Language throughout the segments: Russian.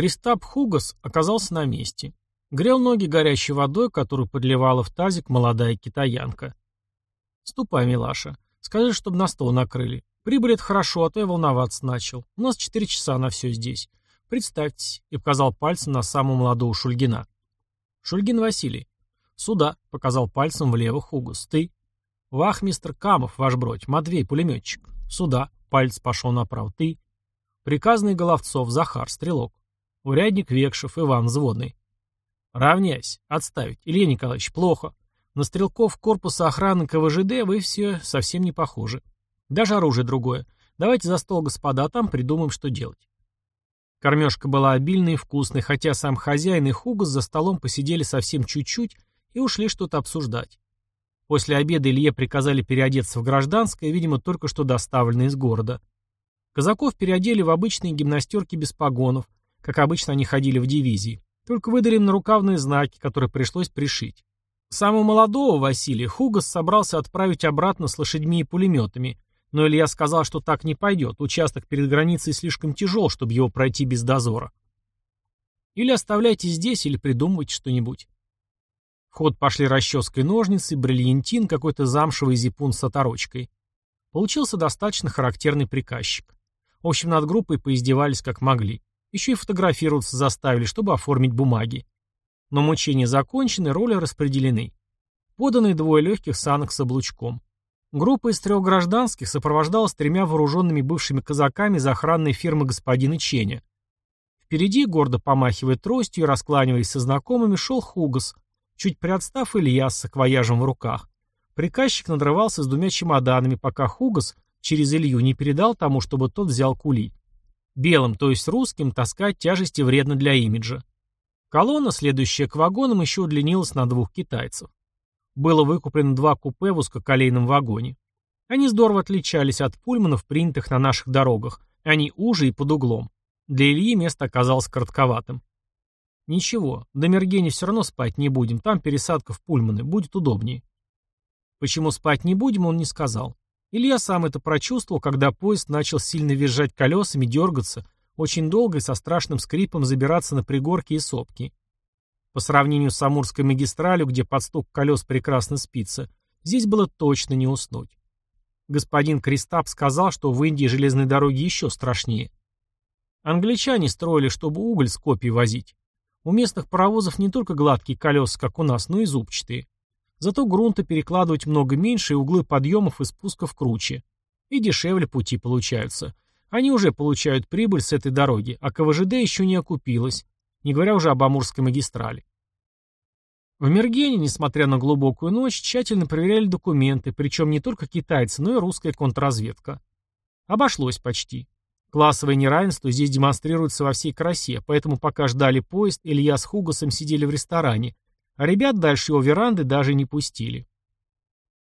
Кристап Хугас оказался на месте. Грел ноги горячей водой, которую подливала в тазик молодая китаянка. «Ступай, милаша. Скажи, чтобы на стол накрыли. Прибыль это хорошо, а то я волноваться начал. У нас четыре часа на все здесь. Представьтесь», — и показал пальцем на самого молодого Шульгина. «Шульгин Василий». «Сюда», — показал пальцем влево Хугас. «Ты?» «Вах, мистер Камов, ваш бродь, Матвей, пулеметчик». «Сюда», — палец пошел направо. «Ты?» «Приказный Головцов, Захар, стрелок». «Урядник Векшев, Иван, взводный». «Равняйся, отставить. Илья Николаевич, плохо. На стрелков корпуса охраны КВЖД вы все совсем не похожи. Даже оружие другое. Давайте за стол, господа, там придумаем, что делать». Кормежка была обильной и вкусной, хотя сам хозяин и Хугас за столом посидели совсем чуть-чуть и ушли что-то обсуждать. После обеда Илье приказали переодеться в гражданское, видимо, только что доставленное из города. Казаков переодели в обычные гимнастерки без погонов, как обычно они ходили в дивизии, только выдали им нарукавные знаки, которые пришлось пришить. Самого молодого Василия Хугас собрался отправить обратно с лошадьми и пулеметами, но Илья сказал, что так не пойдет, участок перед границей слишком тяжел, чтобы его пройти без дозора. Или оставляйте здесь, или придумывайте что-нибудь. В ход пошли расческой ножницы, бриллиантин, какой-то замшевый зипун с оторочкой. Получился достаточно характерный приказчик. В общем, над группой поиздевались как могли. Еще и фотографироваться заставили, чтобы оформить бумаги. Но мучения закончены, роли распределены. Поданы двое легких санок с облучком. Группа из трех гражданских сопровождалась тремя вооруженными бывшими казаками из охранной фирмы господина Ченя. Впереди, гордо помахивая тростью и раскланиваясь со знакомыми, шел Хугас, чуть приотстав Илья с саквояжем в руках. Приказчик надрывался с двумя чемоданами, пока Хугас через Илью не передал тому, чтобы тот взял кули. Белым, то есть русским, таскать тяжести вредно для имиджа. Колонна, следующая к вагонам, еще удлинилась на двух китайцев. Было выкуплено два купе в узкоколейном вагоне. Они здорово отличались от пульманов, принятых на наших дорогах. Они уже и под углом. Для Ильи место оказалось коротковатым. Ничего, до Мергени все равно спать не будем, там пересадка в пульманы, будет удобнее. Почему спать не будем, он не сказал. Илья сам это прочувствовал, когда поезд начал сильно визжать колесами, дергаться, очень долго и со страшным скрипом забираться на пригорки и сопки. По сравнению с Амурской магистралью, где под стук колес прекрасно спится, здесь было точно не уснуть. Господин Кристап сказал, что в Индии железные дороги еще страшнее. Англичане строили, чтобы уголь с копий возить. У местных паровозов не только гладкие колеса, как у нас, но и зубчатые. Зато грунта перекладывать много меньше, и углы подъемов и спусков круче. И дешевле пути получаются. Они уже получают прибыль с этой дороги, а КВЖД еще не окупилась, не говоря уже об Амурской магистрали. В Мергене, несмотря на глубокую ночь, тщательно проверяли документы, причем не только китайцы, но и русская контрразведка. Обошлось почти. Классовое неравенство здесь демонстрируется во всей красе, поэтому пока ждали поезд, Илья с Хугасом сидели в ресторане, а ребят дальше его веранды даже не пустили.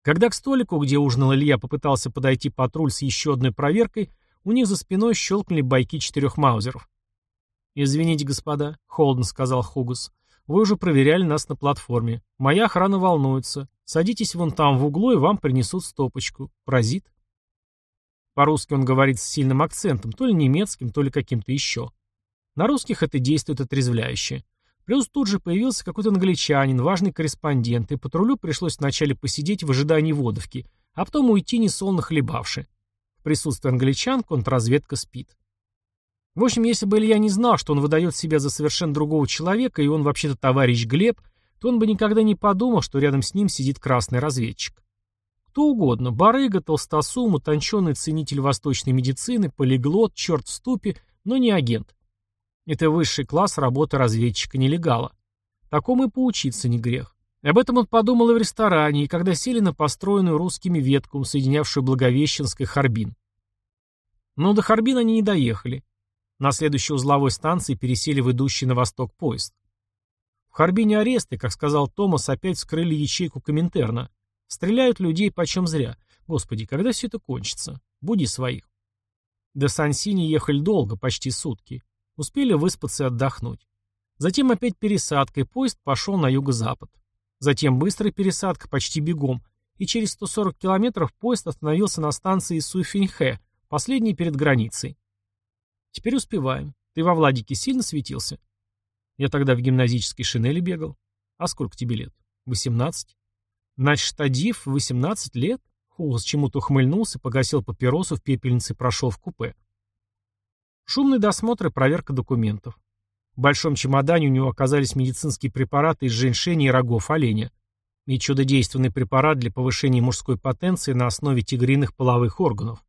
Когда к столику, где ужинал Илья, попытался подойти патруль с еще одной проверкой, у них за спиной щелкнули байки четырех маузеров. «Извините, господа», — холодно сказал Хугас. «Вы уже проверяли нас на платформе. Моя охрана волнуется. Садитесь вон там в углу, и вам принесут стопочку. Паразит». По-русски он говорит с сильным акцентом, то ли немецким, то ли каким-то еще. На русских это действует отрезвляюще. Плюс тут же появился какой-то англичанин, важный корреспондент, и патрулю пришлось вначале посидеть в ожидании водовки, а потом уйти несолно хлебавши. В присутствии англичан контрразведка спит. В общем, если бы Илья не знал, что он выдает себя за совершенно другого человека, и он вообще-то товарищ Глеб, то он бы никогда не подумал, что рядом с ним сидит красный разведчик. Кто угодно, барыга, толстосум, утонченный ценитель восточной медицины, полиглот, черт в ступе, но не агент. Это высший класс работы разведчика-нелегала. Такому и поучиться не грех. Об этом он подумал и в ресторане, и когда сели на построенную русскими ветку, соединявшую Благовещенск и Харбин. Но до Харбина они не доехали. На следующей узловой станции пересели в идущий на восток поезд. В Харбине аресты, как сказал Томас, опять вскрыли ячейку Коминтерна. Стреляют людей почем зря. Господи, когда все это кончится? Буди своих. До Сансини ехали долго, почти сутки. Успели выспаться и отдохнуть. Затем опять пересадка, и поезд пошел на юго-запад. Затем быстрая пересадка, почти бегом, и через 140 километров поезд остановился на станции Суйфиньхэ, последней перед границей. Теперь успеваем. Ты во Владике сильно светился? Я тогда в гимназической шинели бегал. А сколько тебе лет? Восемнадцать. Значит, Адив, восемнадцать лет? Хугас чему-то ухмыльнулся, погасил папиросу в пепельнице прошел в купе. Шумный досмотр и проверка документов. В большом чемодане у него оказались медицинские препараты из женьшени и рогов оленя и чудодейственный препарат для повышения мужской потенции на основе тигриных половых органов.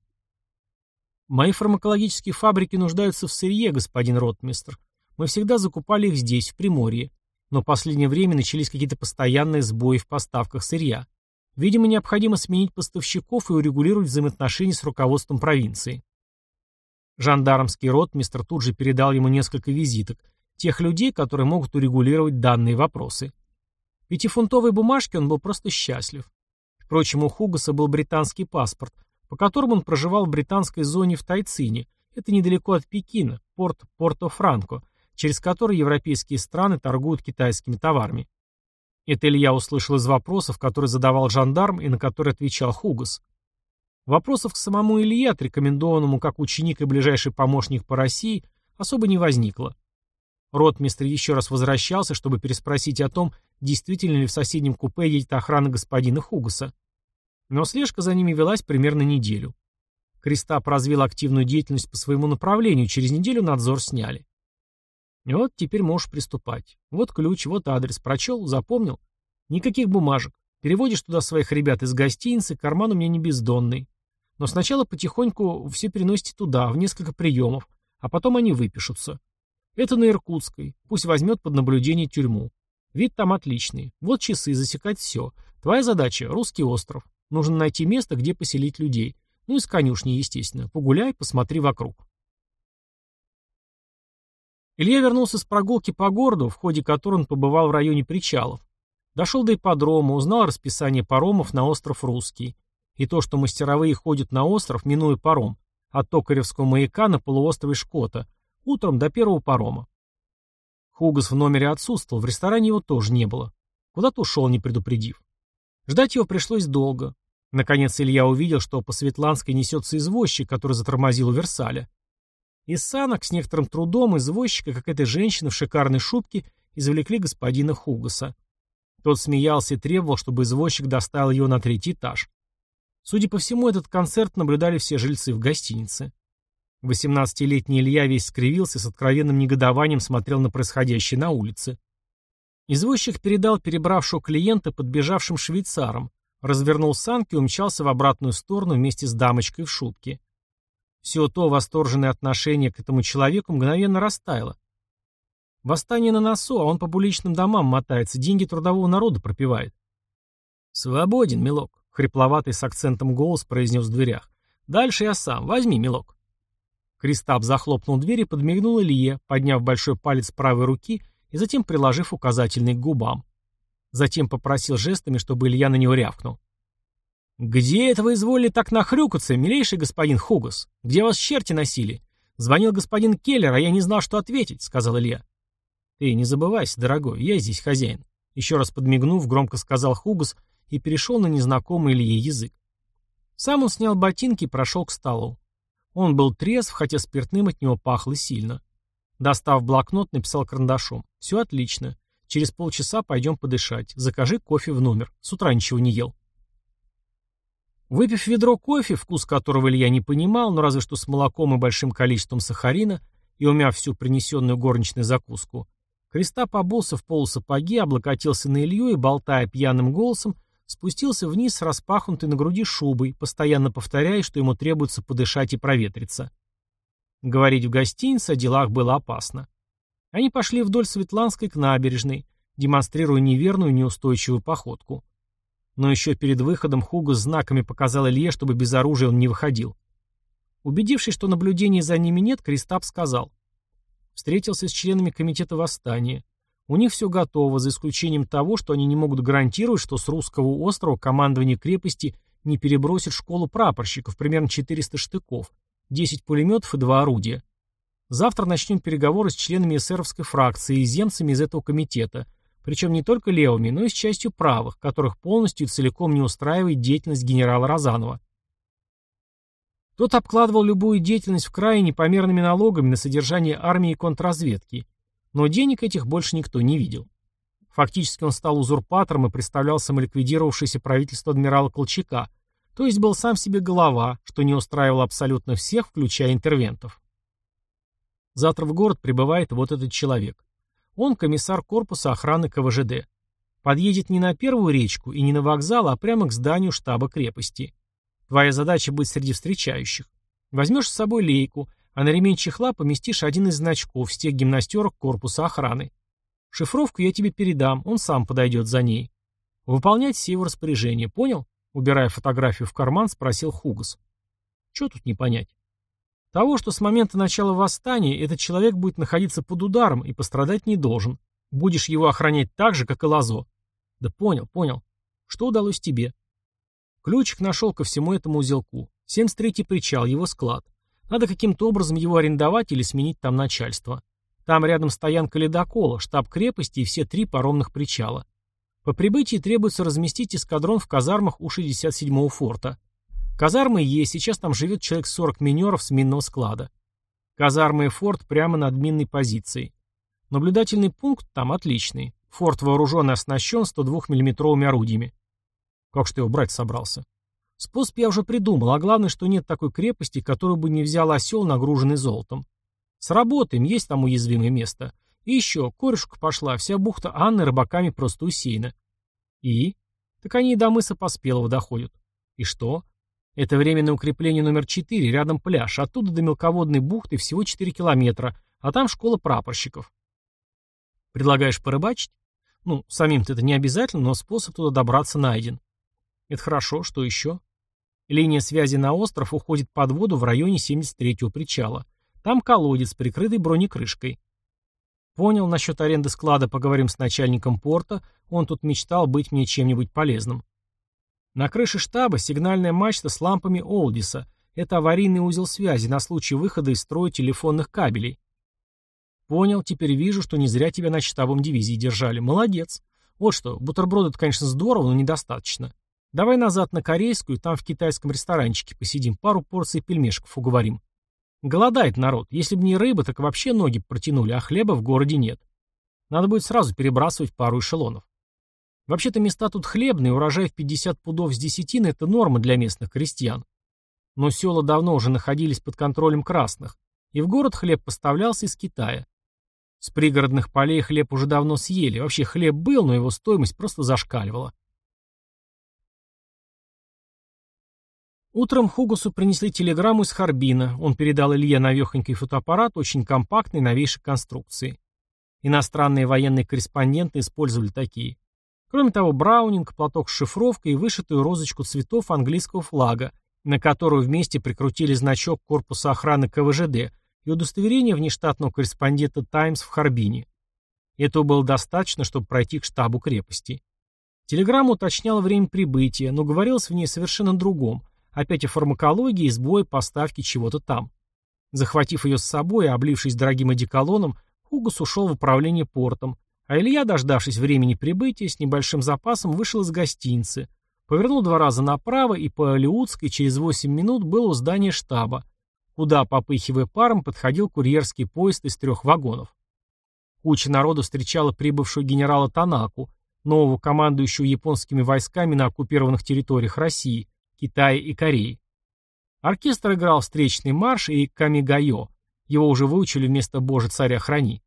Мои фармакологические фабрики нуждаются в сырье, господин ротмистр. Мы всегда закупали их здесь, в Приморье. Но в последнее время начались какие-то постоянные сбои в поставках сырья. Видимо, необходимо сменить поставщиков и урегулировать взаимоотношения с руководством провинции. Жандармский ротмистр тут же передал ему несколько визиток, тех людей, которые могут урегулировать данные вопросы. Пятифунтовой бумажки он был просто счастлив. Впрочем, у Хугаса был британский паспорт, по которому он проживал в британской зоне в Тайцине, это недалеко от Пекина, порт Порто-Франко, через который европейские страны торгуют китайскими товарами. Это Илья услышал из вопросов, которые задавал жандарм и на которые отвечал Хугас. Вопросов к самому Илье, отрекомендованному как ученик и ближайший помощник по России, особо не возникло. Ротмистр еще раз возвращался, чтобы переспросить о том, действительно ли в соседнем купе едет охрана господина Хугаса. Но слежка за ними велась примерно неделю. Кристап развил активную деятельность по своему направлению, через неделю надзор сняли. Вот теперь можешь приступать. Вот ключ, вот адрес. Прочел, запомнил? Никаких бумажек. Переводишь туда своих ребят из гостиницы, карман у меня не бездонный. Но сначала потихоньку все переносите туда, в несколько приемов, а потом они выпишутся. Это на Иркутской. Пусть возьмет под наблюдение тюрьму. Вид там отличный. Вот часы, засекать все. Твоя задача — русский остров. Нужно найти место, где поселить людей. Ну и с конюшни, естественно. Погуляй, посмотри вокруг. Илья вернулся с прогулки по городу, в ходе которой он побывал в районе причалов. Дошел до ипподрома, узнал расписание паромов на остров Русский. И то, что мастеровые ходят на остров, минуя паром, от Токаревского маяка на полуострове Шкота, Утром до первого парома. Хугас в номере отсутствовал, в ресторане его тоже не было. Куда-то ушел, не предупредив. Ждать его пришлось долго. Наконец Илья увидел, что по Светланской несется извозчик, который затормозил у Версаля. Из санок с некоторым трудом извозчика, как эта женщина в шикарной шубке, извлекли господина Хугаса. Тот смеялся и требовал, чтобы извозчик доставил его на третий этаж. Судя по всему, этот концерт наблюдали все жильцы в гостинице. Восемнадцатилетний Илья весь скривился с откровенным негодованием смотрел на происходящее на улице. Извозчик передал перебравшего клиента подбежавшим швейцарам, развернул санки и умчался в обратную сторону вместе с дамочкой в шубке. Все то восторженное отношение к этому человеку мгновенно растаяло. Восстание на носу, а он по публичным домам мотается, деньги трудового народа пропивает. «Свободен, милок», — хрипловатый с акцентом голос произнес в дверях. «Дальше я сам. Возьми, милок». Кристап захлопнул дверь и подмигнул Илье, подняв большой палец правой руки и затем приложив указательный к губам. Затем попросил жестами, чтобы Илья на него рявкнул. «Где это вы изволили так нахрюкаться, милейший господин Хугас? Где вас черти носили? Звонил господин Келлер, а я не знал, что ответить», — сказал Илья. «Ты не забывайся, дорогой, я здесь хозяин», — еще раз подмигнув, громко сказал Хугас и перешел на незнакомый Илье язык. Сам он снял ботинки и прошел к столу. Он был трезв, хотя спиртным от него пахло сильно. Достав блокнот, написал карандашом. «Все отлично. Через полчаса пойдем подышать. Закажи кофе в номер. С утра ничего не ел». Выпив ведро кофе, вкус которого Илья не понимал, но разве что с молоком и большим количеством сахарина, и умяв всю принесенную горничную закуску, Креста побулся в полусапоги, облокотился на Илью и, болтая пьяным голосом, спустился вниз с распахнутой на груди шубой, постоянно повторяя, что ему требуется подышать и проветриться. Говорить в гостинице о делах было опасно. Они пошли вдоль Светланской к набережной, демонстрируя неверную неустойчивую походку. Но еще перед выходом Хуго знаками показал Илье, чтобы без оружия он не выходил. Убедившись, что наблюдений за ними нет, Кристап сказал. Встретился с членами комитета восстания. У них все готово, за исключением того, что они не могут гарантировать, что с русского острова командование крепости не перебросит школу прапорщиков, примерно 400 штыков, 10 пулеметов и 2 орудия. Завтра начнем переговоры с членами эсеровской фракции и земцами из этого комитета, причем не только левыми, но и с частью правых, которых полностью и целиком не устраивает деятельность генерала Розанова. Тот обкладывал любую деятельность в крае непомерными налогами на содержание армии и контрразведки, но денег этих больше никто не видел. Фактически он стал узурпатором и представлял самоликвидировавшееся правительство адмирала Колчака, то есть был сам себе голова, что не устраивало абсолютно всех, включая интервентов. Завтра в город прибывает вот этот человек. Он комиссар корпуса охраны КВЖД. Подъедет не на первую речку и не на вокзал, а прямо к зданию штаба крепости. Твоя задача быть среди встречающих. Возьмешь с собой лейку, а на ремень чехла поместишь один из значков с тех гимнастерок корпуса охраны. Шифровку я тебе передам, он сам подойдет за ней. Выполнять все его распоряжения, понял? Убирая фотографию в карман, спросил Хугас. Чего тут не понять? Того, что с момента начала восстания этот человек будет находиться под ударом и пострадать не должен. Будешь его охранять так же, как и Лазо. Да понял, понял. Что удалось тебе? Ключик нашел ко всему этому узелку. 73-й причал, его склад. Надо каким-то образом его арендовать или сменить там начальство. Там рядом стоянка ледокола, штаб крепости и все три паромных причала. По прибытии требуется разместить эскадрон в казармах у 67-го форта. Казармы есть, сейчас там живет человек 40 минеров с минного склада. Казармы и форт прямо над минной позицией. Наблюдательный пункт там отличный. Форт вооружен и оснащен 102 миллиметровыми орудиями. Как что его брать собрался? Способ я уже придумал, а главное, что нет такой крепости, которую бы не взял осел, нагруженный золотом. Сработаем, есть там уязвимое место. И еще, корешка пошла, вся бухта Анны рыбаками просто усеяна. И? Так они и до мыса Поспелого доходят. И что? Это временное укрепление номер 4, рядом пляж, оттуда до мелководной бухты всего 4 километра, а там школа прапорщиков. Предлагаешь порыбачить? Ну, самим-то это не обязательно, но способ туда добраться найден. Это хорошо, что еще? Линия связи на остров уходит под воду в районе 73-го причала. Там колодец, прикрытый бронекрышкой. Понял, насчет аренды склада поговорим с начальником порта, он тут мечтал быть мне чем-нибудь полезным. На крыше штаба сигнальная мачта с лампами Олдиса. Это аварийный узел связи на случай выхода из строя телефонных кабелей. Понял, теперь вижу, что не зря тебя на штабом дивизии держали. Молодец. Вот что, бутерброды конечно, здорово, но недостаточно. Давай назад на корейскую, там в китайском ресторанчике посидим, пару порций пельмешков уговорим. Голодает народ. Если бы не рыба, так вообще ноги протянули, а хлеба в городе нет. Надо будет сразу перебрасывать пару эшелонов. Вообще-то места тут хлебные, урожай в 50 пудов с десятины – это норма для местных крестьян. Но села давно уже находились под контролем красных, и в город хлеб поставлялся из Китая. С пригородных полей хлеб уже давно съели, вообще хлеб был, но его стоимость просто зашкаливала. Утром Хугусу принесли телеграмму из Харбина. Он передал Илье навехонький фотоаппарат очень компактной новейшей конструкции. Иностранные военные корреспонденты использовали такие. Кроме того, браунинг, платок с шифровкой и вышитую розочку цветов английского флага, на которую вместе прикрутили значок корпуса охраны КВЖД и удостоверение внештатного корреспондента «Таймс» в Харбине. Этого было достаточно, чтобы пройти к штабу крепости. Телеграмма уточняла время прибытия, но говорилось в ней совершенно другом, опять о фармакологии и сбое поставки чего-то там. Захватив ее с собой и облившись дорогим одеколоном, Хугас ушел в управление портом, а Илья, дождавшись времени прибытия, с небольшим запасом вышел из гостиницы, повернул два раза направо и по Алиутской через 8 минут был у здания штаба, куда, попыхивая паром, подходил курьерский поезд из трех вагонов. Куча народу встречала прибывшего генерала Танаку, нового командующего японскими войсками на оккупированных территориях России, Китая и Кореи. Оркестр играл встречный марш и камигайо, его уже выучили вместо «Боже, царя храни».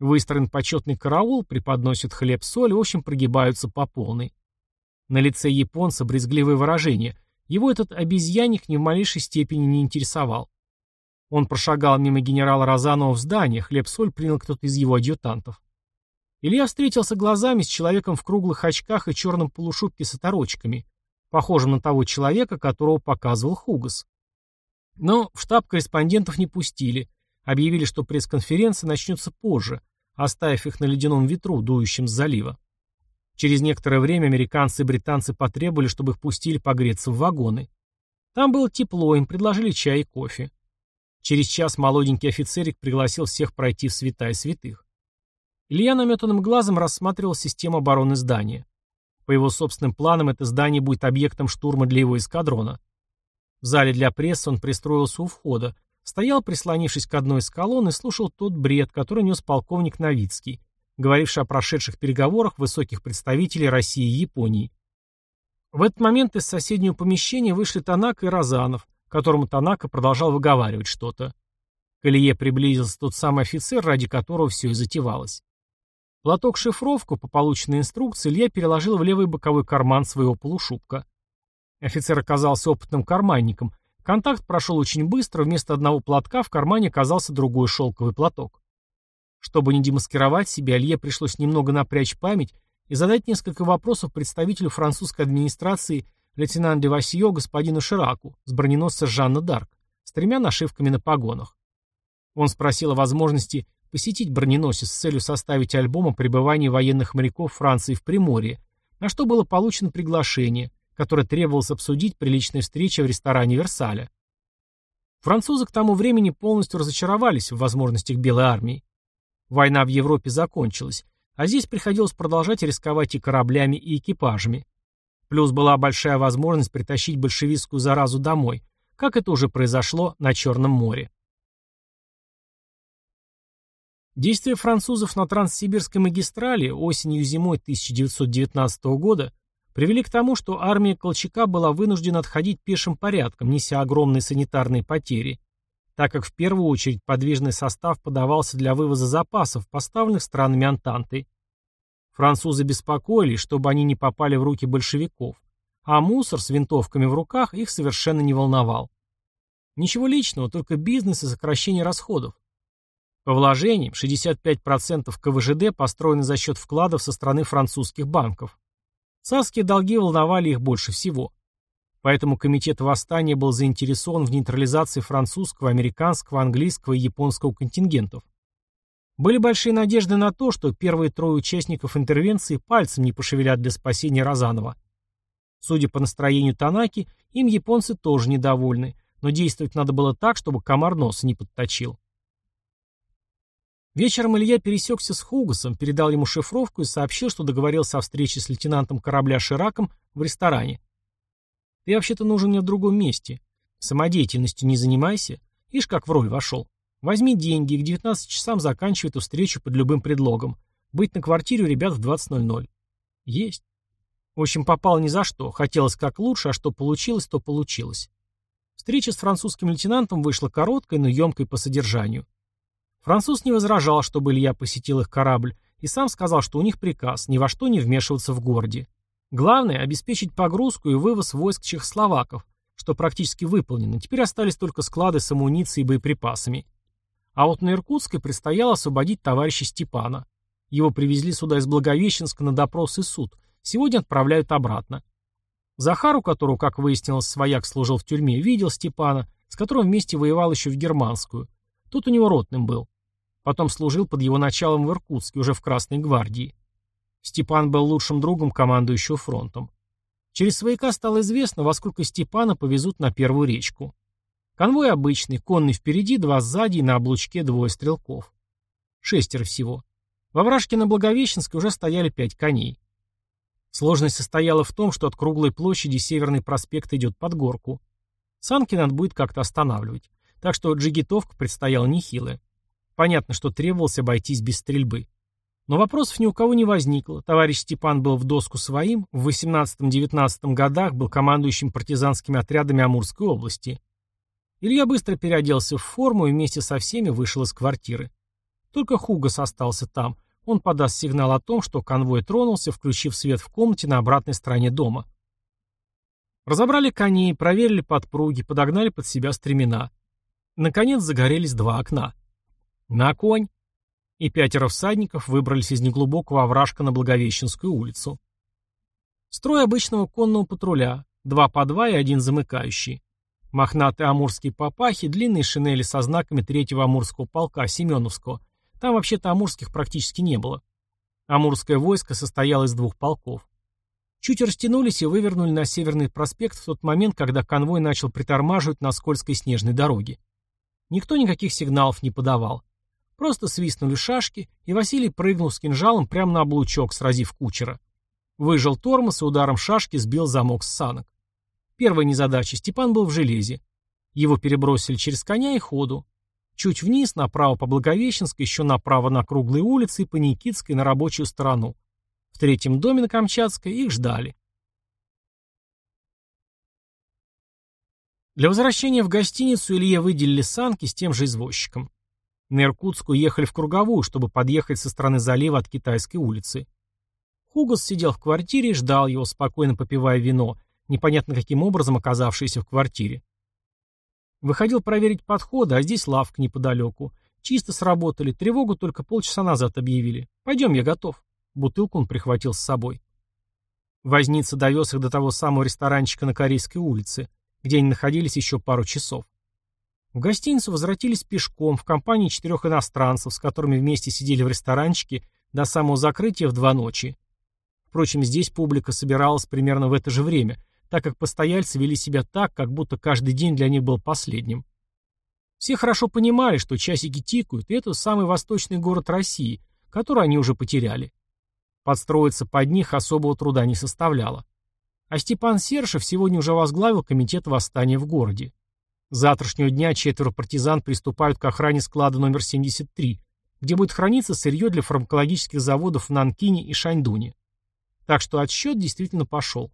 Выстроен почетный караул, преподносят хлеб-соль, в общем, прогибаются по полной. На лице японца брезгливое выражение. Его этот обезьянник ни в малейшей степени не интересовал. Он прошагал мимо генерала Розанова в здание, хлеб-соль принял кто-то из его адъютантов. Илья встретился глазами с человеком в круглых очках и черном полушубке с оторочками, похожим на того человека, которого показывал Хугас. Но в штаб корреспондентов не пустили, Объявили, что пресс-конференция начнется позже, оставив их на ледяном ветру, дующем с залива. Через некоторое время американцы и британцы потребовали, чтобы их пустили погреться в вагоны. Там было тепло, им предложили чай и кофе. Через час молоденький офицерик пригласил всех пройти в святая святых. Илья наметанным глазом рассматривал систему обороны здания. По его собственным планам это здание будет объектом штурма для его эскадрона. В зале для прессы он пристроился у входа, стоял, прислонившись к одной из колонн, и слушал тот бред, который нес полковник Новицкий, говоривший о прошедших переговорах высоких представителей России и Японии. В этот момент из соседнего помещения вышли Танака и Розанов, которому Танака продолжал выговаривать что-то. К Илье приблизился тот самый офицер, ради которого все и затевалось. Платок-шифровку по полученной инструкции Илья переложил в левый боковой карман своего полушубка. Офицер оказался опытным карманником. Контакт прошел очень быстро, вместо одного платка в кармане оказался другой шелковый платок. Чтобы не демаскировать себя, Илье пришлось немного напрячь память и задать несколько вопросов представителю французской администрации лейтенант де Васье господину Шираку с броненосца Жанна Дарк с тремя нашивками на погонах. Он спросил о возможности посетить броненосец с целью составить альбом о пребывании военных моряков Франции в Приморье, на что было получено приглашение, которое требовалось обсудить при личной встрече в ресторане Версаля. Французы к тому времени полностью разочаровались в возможностях Белой армии. Война в Европе закончилась, а здесь приходилось продолжать рисковать и кораблями, и экипажами. Плюс была большая возможность притащить большевистскую заразу домой, как это уже произошло на Черном море. Действия французов на Транссибирской магистрали осенью и зимой 1919 года привели к тому, что армия Колчака была вынуждена отходить пешим порядком, неся огромные санитарные потери, так как в первую очередь подвижный состав подавался для вывоза запасов, поставленных странами Антанты. Французы беспокоились, чтобы они не попали в руки большевиков, а мусор с винтовками в руках их совершенно не волновал. Ничего личного, только бизнес и сокращение расходов. По вложениям 65% КВЖД построены за счет вкладов со стороны французских банков. Царские долги волновали их больше всего. Поэтому комитет восстания был заинтересован в нейтрализации французского, американского, английского и японского контингентов. Были большие надежды на то, что первые трое участников интервенции пальцем не пошевелят для спасения Розанова. Судя по настроению Танаки, им японцы тоже недовольны, но действовать надо было так, чтобы комар носа не подточил. Вечером Илья пересекся с Хугасом, передал ему шифровку и сообщил, что договорился о встрече с лейтенантом корабля Шираком в ресторане. «Ты вообще-то нужен мне в другом месте. Самодеятельностью не занимайся. Ишь, как в роль вошел. Возьми деньги и к 19 часам заканчивай эту встречу под любым предлогом. Быть на квартире у ребят в 20.00». «Есть». В общем, попал ни за что. Хотелось как лучше, а что получилось, то получилось. Встреча с французским лейтенантом вышла короткой, но емкой по содержанию. Француз не возражал, чтобы Илья посетил их корабль, и сам сказал, что у них приказ ни во что не вмешиваться в городе. Главное – обеспечить погрузку и вывоз войск чехословаков, что практически выполнено. Теперь остались только склады с амуницией и боеприпасами. А вот на Иркутской предстояло освободить товарища Степана. Его привезли сюда из Благовещенска на допрос и суд. Сегодня отправляют обратно. Захар, у которого, как выяснилось, свояк служил в тюрьме, видел Степана, с которым вместе воевал еще в Германскую. Тут у него ротным был. Потом служил под его началом в Иркутске, уже в Красной гвардии. Степан был лучшим другом командующего фронтом. Через свояка стало известно, во сколько Степана повезут на первую речку. Конвой обычный, конный впереди, два сзади и на облучке двое стрелков. Шестеро всего. Во вражке на Благовещенской уже стояли пять коней. Сложность состояла в том, что от круглой площади Северный проспект идет под горку. Санки надо будет как-то останавливать. Так что джигитовка предстояла нехилая. Понятно, что требовалось обойтись без стрельбы. Но вопросов ни у кого не возникло. Товарищ Степан был в доску своим, в 18-19 годах был командующим партизанскими отрядами Амурской области. Илья быстро переоделся в форму и вместе со всеми вышел из квартиры. Только Хугас остался там. Он подаст сигнал о том, что конвой тронулся, включив свет в комнате на обратной стороне дома. Разобрали коней, проверили подпруги, подогнали под себя стремена. Наконец загорелись два окна. «На конь!» И пятеро всадников выбрались из неглубокого овражка на Благовещенскую улицу. Строй обычного конного патруля, два по два и один замыкающий. Мохнатые амурские папахи, длинные шинели со знаками третьего амурского полка, Семеновского. Там вообще-то амурских практически не было. Амурское войско состояло из двух полков. Чуть растянулись и вывернули на Северный проспект в тот момент, когда конвой начал притормаживать на скользкой снежной дороге. Никто никаких сигналов не подавал. Просто свистнули шашки, и Василий прыгнул с кинжалом прямо на облучок, сразив кучера. Выжил тормоз и ударом шашки сбил замок с санок. Первая незадача. Степан был в железе. Его перебросили через коня и ходу. Чуть вниз, направо по Благовещенской, еще направо на круглые улицы и по Никитской на рабочую сторону. В третьем доме на Камчатской их ждали. Для возвращения в гостиницу Илье выделили санки с тем же извозчиком. На Иркутск уехали в Круговую, чтобы подъехать со стороны залива от Китайской улицы. Хугас сидел в квартире и ждал его, спокойно попивая вино, непонятно каким образом оказавшееся в квартире. Выходил проверить подходы, а здесь лавка неподалеку. Чисто сработали, тревогу только полчаса назад объявили. Пойдем, я готов. Бутылку он прихватил с собой. Возница довез их до того самого ресторанчика на Корейской улице, где они находились еще пару часов. В гостиницу возвратились пешком в компании четырех иностранцев, с которыми вместе сидели в ресторанчике до самого закрытия в два ночи. Впрочем, здесь публика собиралась примерно в это же время, так как постояльцы вели себя так, как будто каждый день для них был последним. Все хорошо понимали, что часики тикают, и это самый восточный город России, который они уже потеряли. Подстроиться под них особого труда не составляло. А Степан Сершев сегодня уже возглавил комитет восстания в городе. С завтрашнего дня четверо партизан приступают к охране склада номер 73, где будет храниться сырье для фармакологических заводов в Нанкине и Шаньдуне. Так что отсчет действительно пошел.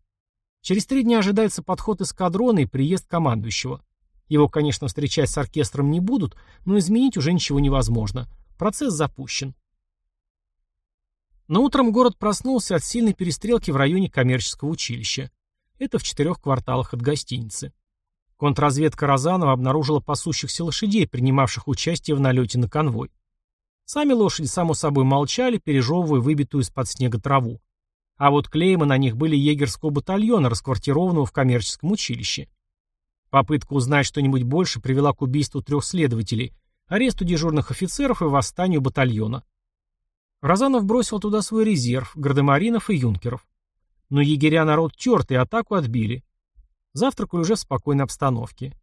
Через три дня ожидается подход эскадрона и приезд командующего. Его, конечно, встречать с оркестром не будут, но изменить уже ничего невозможно. Процесс запущен. Но утром город проснулся от сильной перестрелки в районе коммерческого училища. Это в четырех кварталах от гостиницы. Контрразведка Розанова обнаружила пасущихся лошадей, принимавших участие в налете на конвой. Сами лошади, само собой, молчали, пережевывая выбитую из-под снега траву. А вот клеймы на них были егерского батальона, расквартированного в коммерческом училище. Попытка узнать что-нибудь больше привела к убийству трех следователей, аресту дежурных офицеров и восстанию батальона. Розанов бросил туда свой резерв, гардемаринов и юнкеров. Но егеря народ тертый, атаку отбили. Завтракали уже в спокойной обстановке.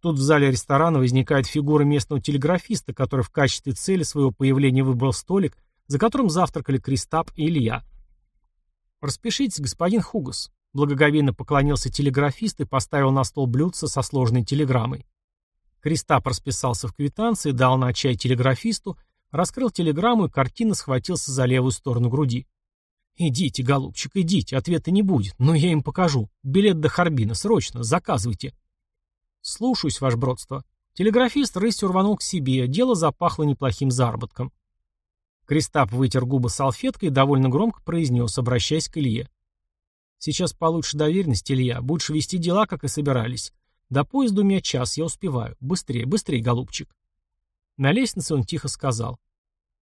Тут в зале ресторана возникает фигура местного телеграфиста, который в качестве цели своего появления выбрал столик, за которым завтракали Кристап и Илья. «Распишитесь, господин Хугас», — благоговейно поклонился телеграфист и поставил на стол блюдце со сложной телеграммой. Кристап расписался в квитанции, дал на чай телеграфисту, раскрыл телеграмму и картина схватился за левую сторону груди. «Идите, голубчик, идите, ответа не будет, но я им покажу. Билет до Харбина, срочно, заказывайте». «Слушаюсь, ваше бродство». Телеграфист рысью рванул к себе, дело запахло неплохим заработком. Кристап вытер губы салфеткой и довольно громко произнес, обращаясь к Илье. «Сейчас получше доверенность, Илья. Будешь вести дела, как и собирались. До поезда у меня час, я успеваю. Быстрее, быстрее, голубчик». На лестнице он тихо сказал.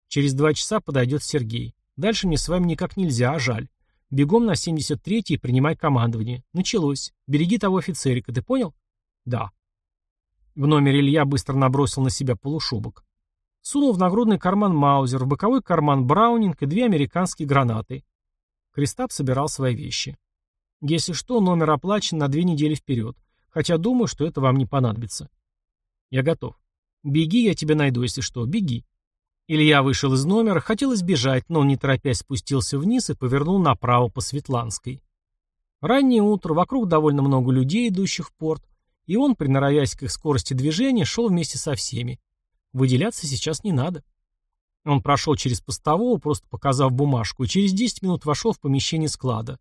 «Через два часа подойдет Сергей. Дальше мне с вами никак нельзя, а жаль. Бегом на 73-й и принимай командование. Началось. Береги того офицерика, ты понял?» «Да». В номере Илья быстро набросил на себя полушубок. Сунул в нагрудный карман Маузер, в боковой карман Браунинг и две американские гранаты. Кристап собирал свои вещи. Если что, номер оплачен на две недели вперед. Хотя думаю, что это вам не понадобится. Я готов. Беги, я тебя найду, если что. Беги. Илья вышел из номера, хотел избежать, но он не торопясь спустился вниз и повернул направо по Светланской. Раннее утро, вокруг довольно много людей, идущих в порт, и он, приноровясь к их скорости движения, шел вместе со всеми. Выделяться сейчас не надо. Он прошел через постового, просто показав бумажку, и через 10 минут вошел в помещение склада.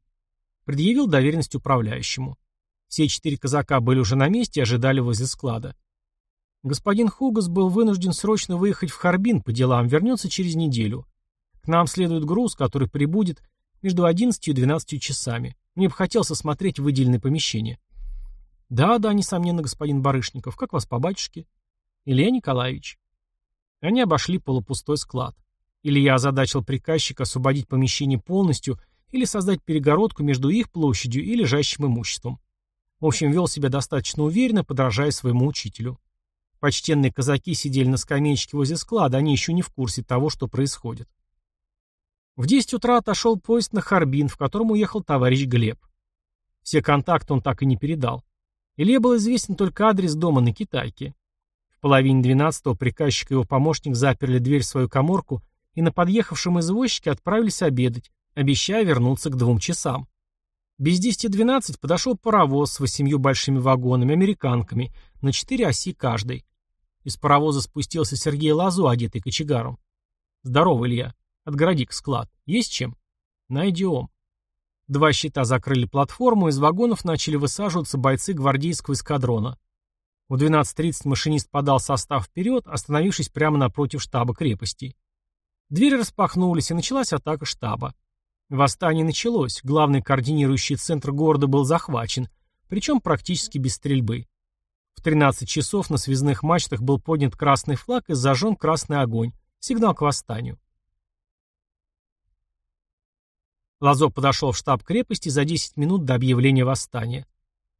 Предъявил доверенность управляющему. Все четыре казака были уже на месте и ожидали возле склада. Господин Хугас был вынужден срочно выехать в Харбин по делам, вернется через неделю. К нам следует груз, который прибудет между 11 и 12 часами. Мне бы хотелось осмотреть выделенное помещение. Да, да, несомненно, господин Барышников. Как вас по батюшке? Илья Николаевич. Они обошли полупустой склад. Илья озадачил приказчика освободить помещение полностью или создать перегородку между их площадью и лежащим имуществом. В общем, вел себя достаточно уверенно, подражая своему учителю. Почтенные казаки сидели на скамеечке возле склада, они еще не в курсе того, что происходит. В 10 утра отошел поезд на Харбин, в котором уехал товарищ Глеб. Все контакты он так и не передал. Илье был известен только адрес дома на Китайке. В половине двенадцатого приказчик и его помощник заперли дверь в свою коморку и на подъехавшем извозчике отправились обедать, обещая вернуться к двум часам. Без десяти двенадцать подошел паровоз с восемью большими вагонами, американками, на четыре оси каждой. Из паровоза спустился Сергей Лазу, одетый кочегаром. «Здорово, Илья. Отгороди-ка склад. Есть чем?» «Найдем». Два щита закрыли платформу, из вагонов начали высаживаться бойцы гвардейского эскадрона. В 12.30 машинист подал состав вперед, остановившись прямо напротив штаба крепости. Двери распахнулись, и началась атака штаба. Восстание началось, главный координирующий центр города был захвачен, причем практически без стрельбы. В 13 часов на связных мачтах был поднят красный флаг и зажжен красный огонь, сигнал к восстанию. Лазо подошел в штаб крепости за 10 минут до объявления восстания.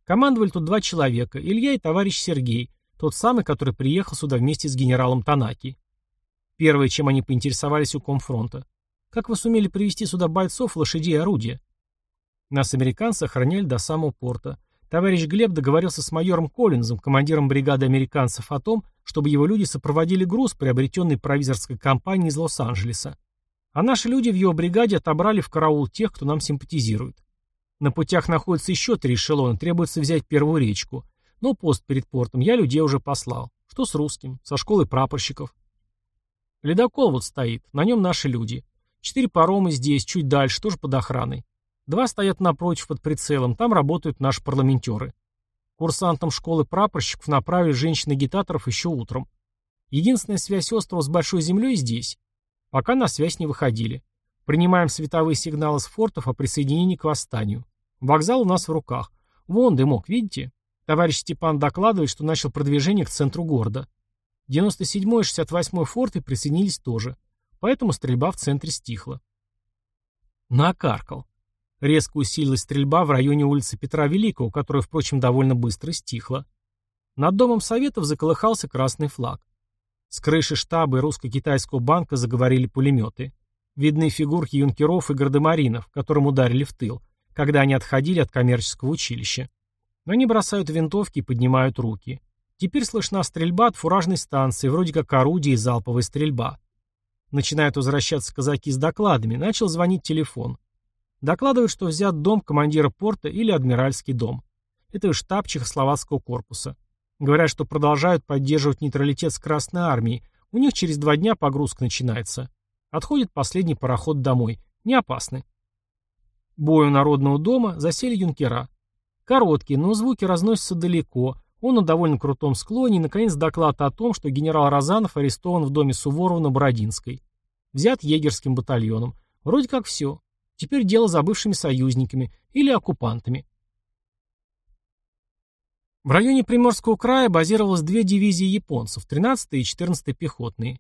Командовали тут два человека, Илья и товарищ Сергей, тот самый, который приехал сюда вместе с генералом Танаки. Первое, чем они поинтересовались у комфронта. Как вы сумели привести сюда бойцов, лошадей и орудия? Нас американцы охраняли до самого порта. Товарищ Глеб договорился с майором Коллинзом, командиром бригады американцев, о том, чтобы его люди сопроводили груз, приобретенный провизорской компанией из Лос-Анджелеса. А наши люди в его бригаде отобрали в караул тех, кто нам симпатизирует. На путях находится еще три эшелона, требуется взять первую речку. Но пост перед портом я людей уже послал. Что с русским? Со школы прапорщиков. Ледокол вот стоит, на нем наши люди. Четыре парома здесь, чуть дальше, тоже под охраной. Два стоят напротив под прицелом, там работают наши парламентеры. Курсантам школы прапорщиков направили женщин-агитаторов еще утром. Единственная связь острова с Большой Землей здесь. Пока на связь не выходили. Принимаем световые сигналы с фортов о присоединении к восстанию. Вокзал у нас в руках. Вон дымок, видите? Товарищ Степан докладывает, что начал продвижение к центру города. 97-й и 68-й форты присоединились тоже. Поэтому стрельба в центре стихла. Накаркал. Резко усилилась стрельба в районе улицы Петра Великого, которая, впрочем, довольно быстро стихла. Над домом Советов заколыхался красный флаг. С крыши штаба и русско-китайского банка заговорили пулеметы. Видны фигурки юнкеров и гардемаринов, которым ударили в тыл, когда они отходили от коммерческого училища. Но они бросают винтовки и поднимают руки. Теперь слышна стрельба от фуражной станции, вроде как орудие и залповая стрельба. Начинают возвращаться казаки с докладами, начал звонить телефон. Докладывают, что взят дом командира порта или адмиральский дом. Это штаб Чехословацкого корпуса. Говорят, что продолжают поддерживать нейтралитет с Красной Армией. У них через два дня погрузка начинается. Отходит последний пароход домой. Не опасны. Бой у Народного дома засели юнкера. Короткие, но звуки разносятся далеко. Он на довольно крутом склоне и, наконец, доклад о том, что генерал Розанов арестован в доме Суворова на Бородинской. Взят егерским батальоном. Вроде как все. Теперь дело за бывшими союзниками или оккупантами. В районе Приморского края базировалось две дивизии японцев, 13-я и 14-я пехотные.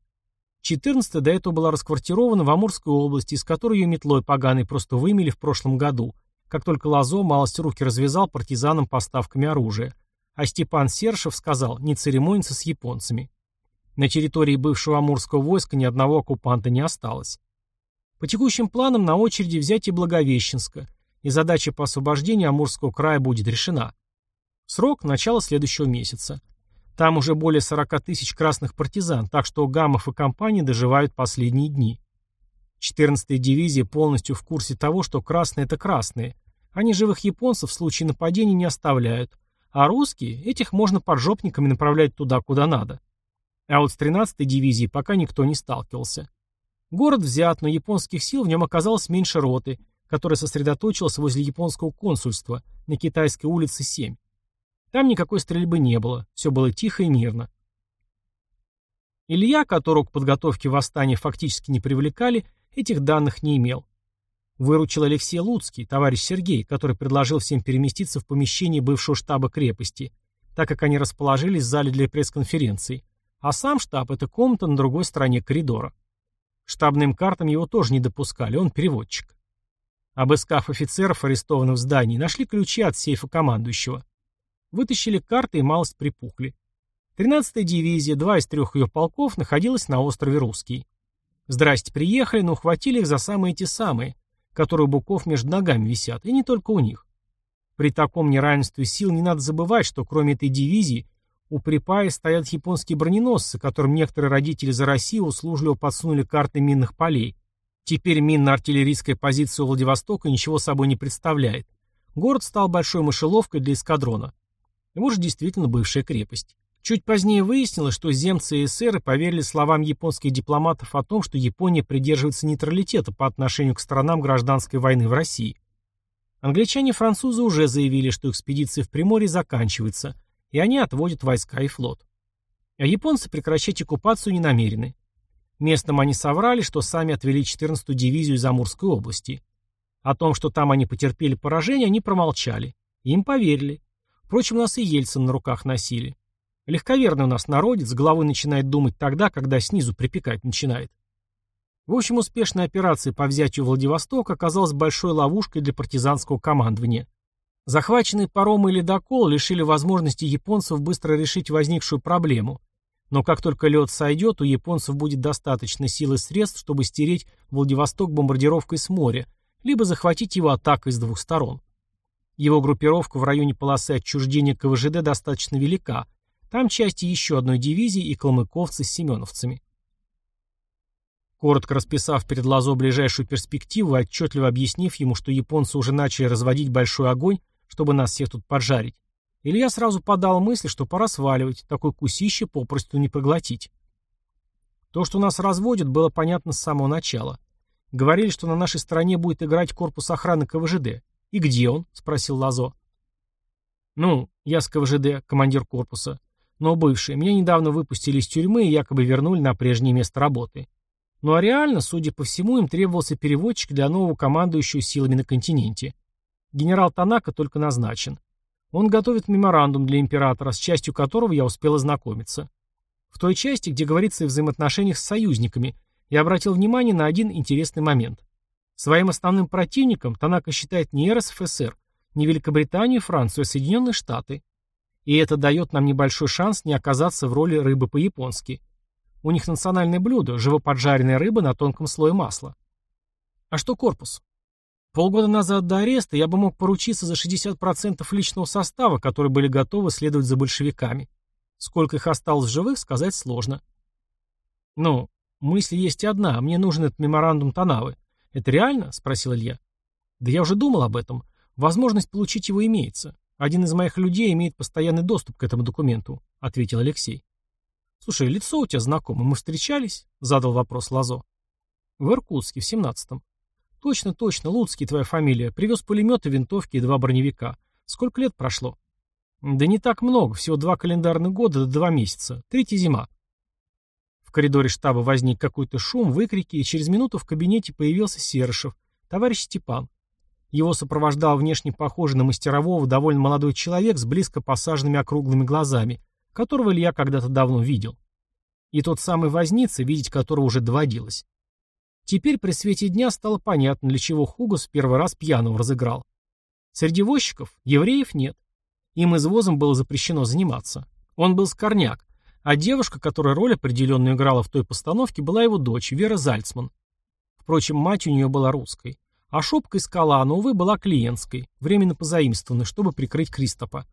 14-я до этого была расквартирована в Амурской области, из которой ее метлой поганой просто вымели в прошлом году, как только Лазо малость руки развязал партизанам поставками оружия. А Степан Сершев сказал не церемониться с японцами. На территории бывшего амурского войска ни одного оккупанта не осталось. По текущим планам на очереди взятие Благовещенска, и задача по освобождению Амурского края будет решена. Срок – начало следующего месяца. Там уже более 40 тысяч красных партизан, так что Гамов и компания доживают последние дни. 14-я дивизия полностью в курсе того, что красные – это красные. Они живых японцев в случае нападения не оставляют, а русские, этих можно поджопниками направлять туда, куда надо. А вот с 13-й дивизией пока никто не сталкивался. Город взят, но японских сил в нем оказалось меньше роты, которая сосредоточилась возле японского консульства на Китайской улице 7. Там никакой стрельбы не было, все было тихо и мирно. Илья, которого к подготовке восстания фактически не привлекали, этих данных не имел. Выручил Алексей Луцкий, товарищ Сергей, который предложил всем переместиться в помещение бывшего штаба крепости, так как они расположились в зале для пресс-конференций, а сам штаб – это комната на другой стороне коридора. Штабным картам его тоже не допускали, он переводчик. Обыскав офицеров, арестованных в здании, нашли ключи от сейфа командующего. Вытащили карты и малость припухли. 13-я дивизия, два из трех ее полков, находилась на острове Русский. Здрасте, приехали, но ухватили их за самые эти самые, которые у буков между ногами висят, и не только у них. При таком неравенстве сил не надо забывать, что кроме этой дивизии у Припаи стоят японские броненосцы, которым некоторые родители за Россию услужливо подсунули карты минных полей. Теперь минно-артиллерийская позиция у Владивостока ничего собой не представляет. город стал большой мышеловкой для эскадрона. И может действительно бывшая крепость. Чуть позднее выяснилось, что земцы и эсеры поверили словам японских дипломатов о том, что Япония придерживается нейтралитета по отношению к сторонам гражданской войны в России. Англичане и французы уже заявили, что экспедиция в Приморье заканчивается, и они отводят войска и флот. А японцы прекращать оккупацию не намерены. Местным они соврали, что сами отвели 14-ю дивизию из Амурской области. О том, что там они потерпели поражение, они промолчали. Им поверили. Впрочем, нас и Ельцин на руках носили. Легковерный у нас народец, головой начинает думать тогда, когда снизу припекать начинает. В общем, успешная операция по взятию Владивостока оказалась большой ловушкой для партизанского командования. Захваченные паромы и ледокол лишили возможности японцев быстро решить возникшую проблему. Но как только лед сойдет, у японцев будет достаточно сил и средств, чтобы стереть Владивосток бомбардировкой с моря, либо захватить его атакой с двух сторон. Его группировка в районе полосы отчуждения КВЖД достаточно велика. Там части еще одной дивизии и калмыковцы с семеновцами. Коротко расписав перед Лазо ближайшую перспективу отчетливо объяснив ему, что японцы уже начали разводить большой огонь, чтобы нас всех тут поджарить, Илья сразу подал мысль, что пора сваливать, такой кусище попросту не проглотить. То, что нас разводят, было понятно с самого начала. Говорили, что на нашей стороне будет играть корпус охраны КВЖД. «И где он?» — спросил Лазо. «Ну, я с КВЖД, командир корпуса. Но бывший. Меня недавно выпустили из тюрьмы и якобы вернули на прежнее место работы. Ну а реально, судя по всему, им требовался переводчик для нового командующего силами на континенте. Генерал Танака только назначен. Он готовит меморандум для императора, с частью которого я успел ознакомиться. В той части, где говорится о взаимоотношениях с союзниками, я обратил внимание на один интересный момент. Своим основным противником Танака считает не РСФСР, не Великобританию Францию, а Соединенные Штаты. И это дает нам небольшой шанс не оказаться в роли рыбы по-японски. У них национальное блюдо – живоподжаренная рыба на тонком слое масла. А что корпус? Полгода назад до ареста я бы мог поручиться за 60% личного состава, которые были готовы следовать за большевиками. Сколько их осталось в живых, сказать сложно. Ну, мысль есть одна, мне нужен этот меморандум Танавы. Это реально? Спросил Илья. Да я уже думал об этом. Возможность получить его имеется. Один из моих людей имеет постоянный доступ к этому документу, ответил Алексей. «Слушай, лицо у тебя знакомое, мы встречались?» — задал вопрос Лазо. «В Иркутске, в семнадцатом». «Точно, точно, Луцкий твоя фамилия. Привез пулеметы, винтовки и два броневика. Сколько лет прошло?» «Да не так много, всего два календарных года до два месяца. Третья зима». В коридоре штаба возник какой-то шум, выкрики, и через минуту в кабинете появился Серышев, товарищ Степан. Его сопровождал внешне похожий на мастерового довольно молодой человек с близко посаженными округлыми глазами, которого Илья когда-то давно видел. И тот самый возница, видеть которого уже доводилось. Теперь при свете дня стало понятно, для чего Хугас в первый раз пьяного разыграл. Среди возчиков евреев нет. Им извозом было запрещено заниматься. Он был скорняк, а девушка, которая роль определенную играла в той постановке, была его дочь, Вера Зальцман. Впрочем, мать у нее была русской. А шопка из Калана, увы, была клиентской, временно позаимствованной, чтобы прикрыть Кристопа.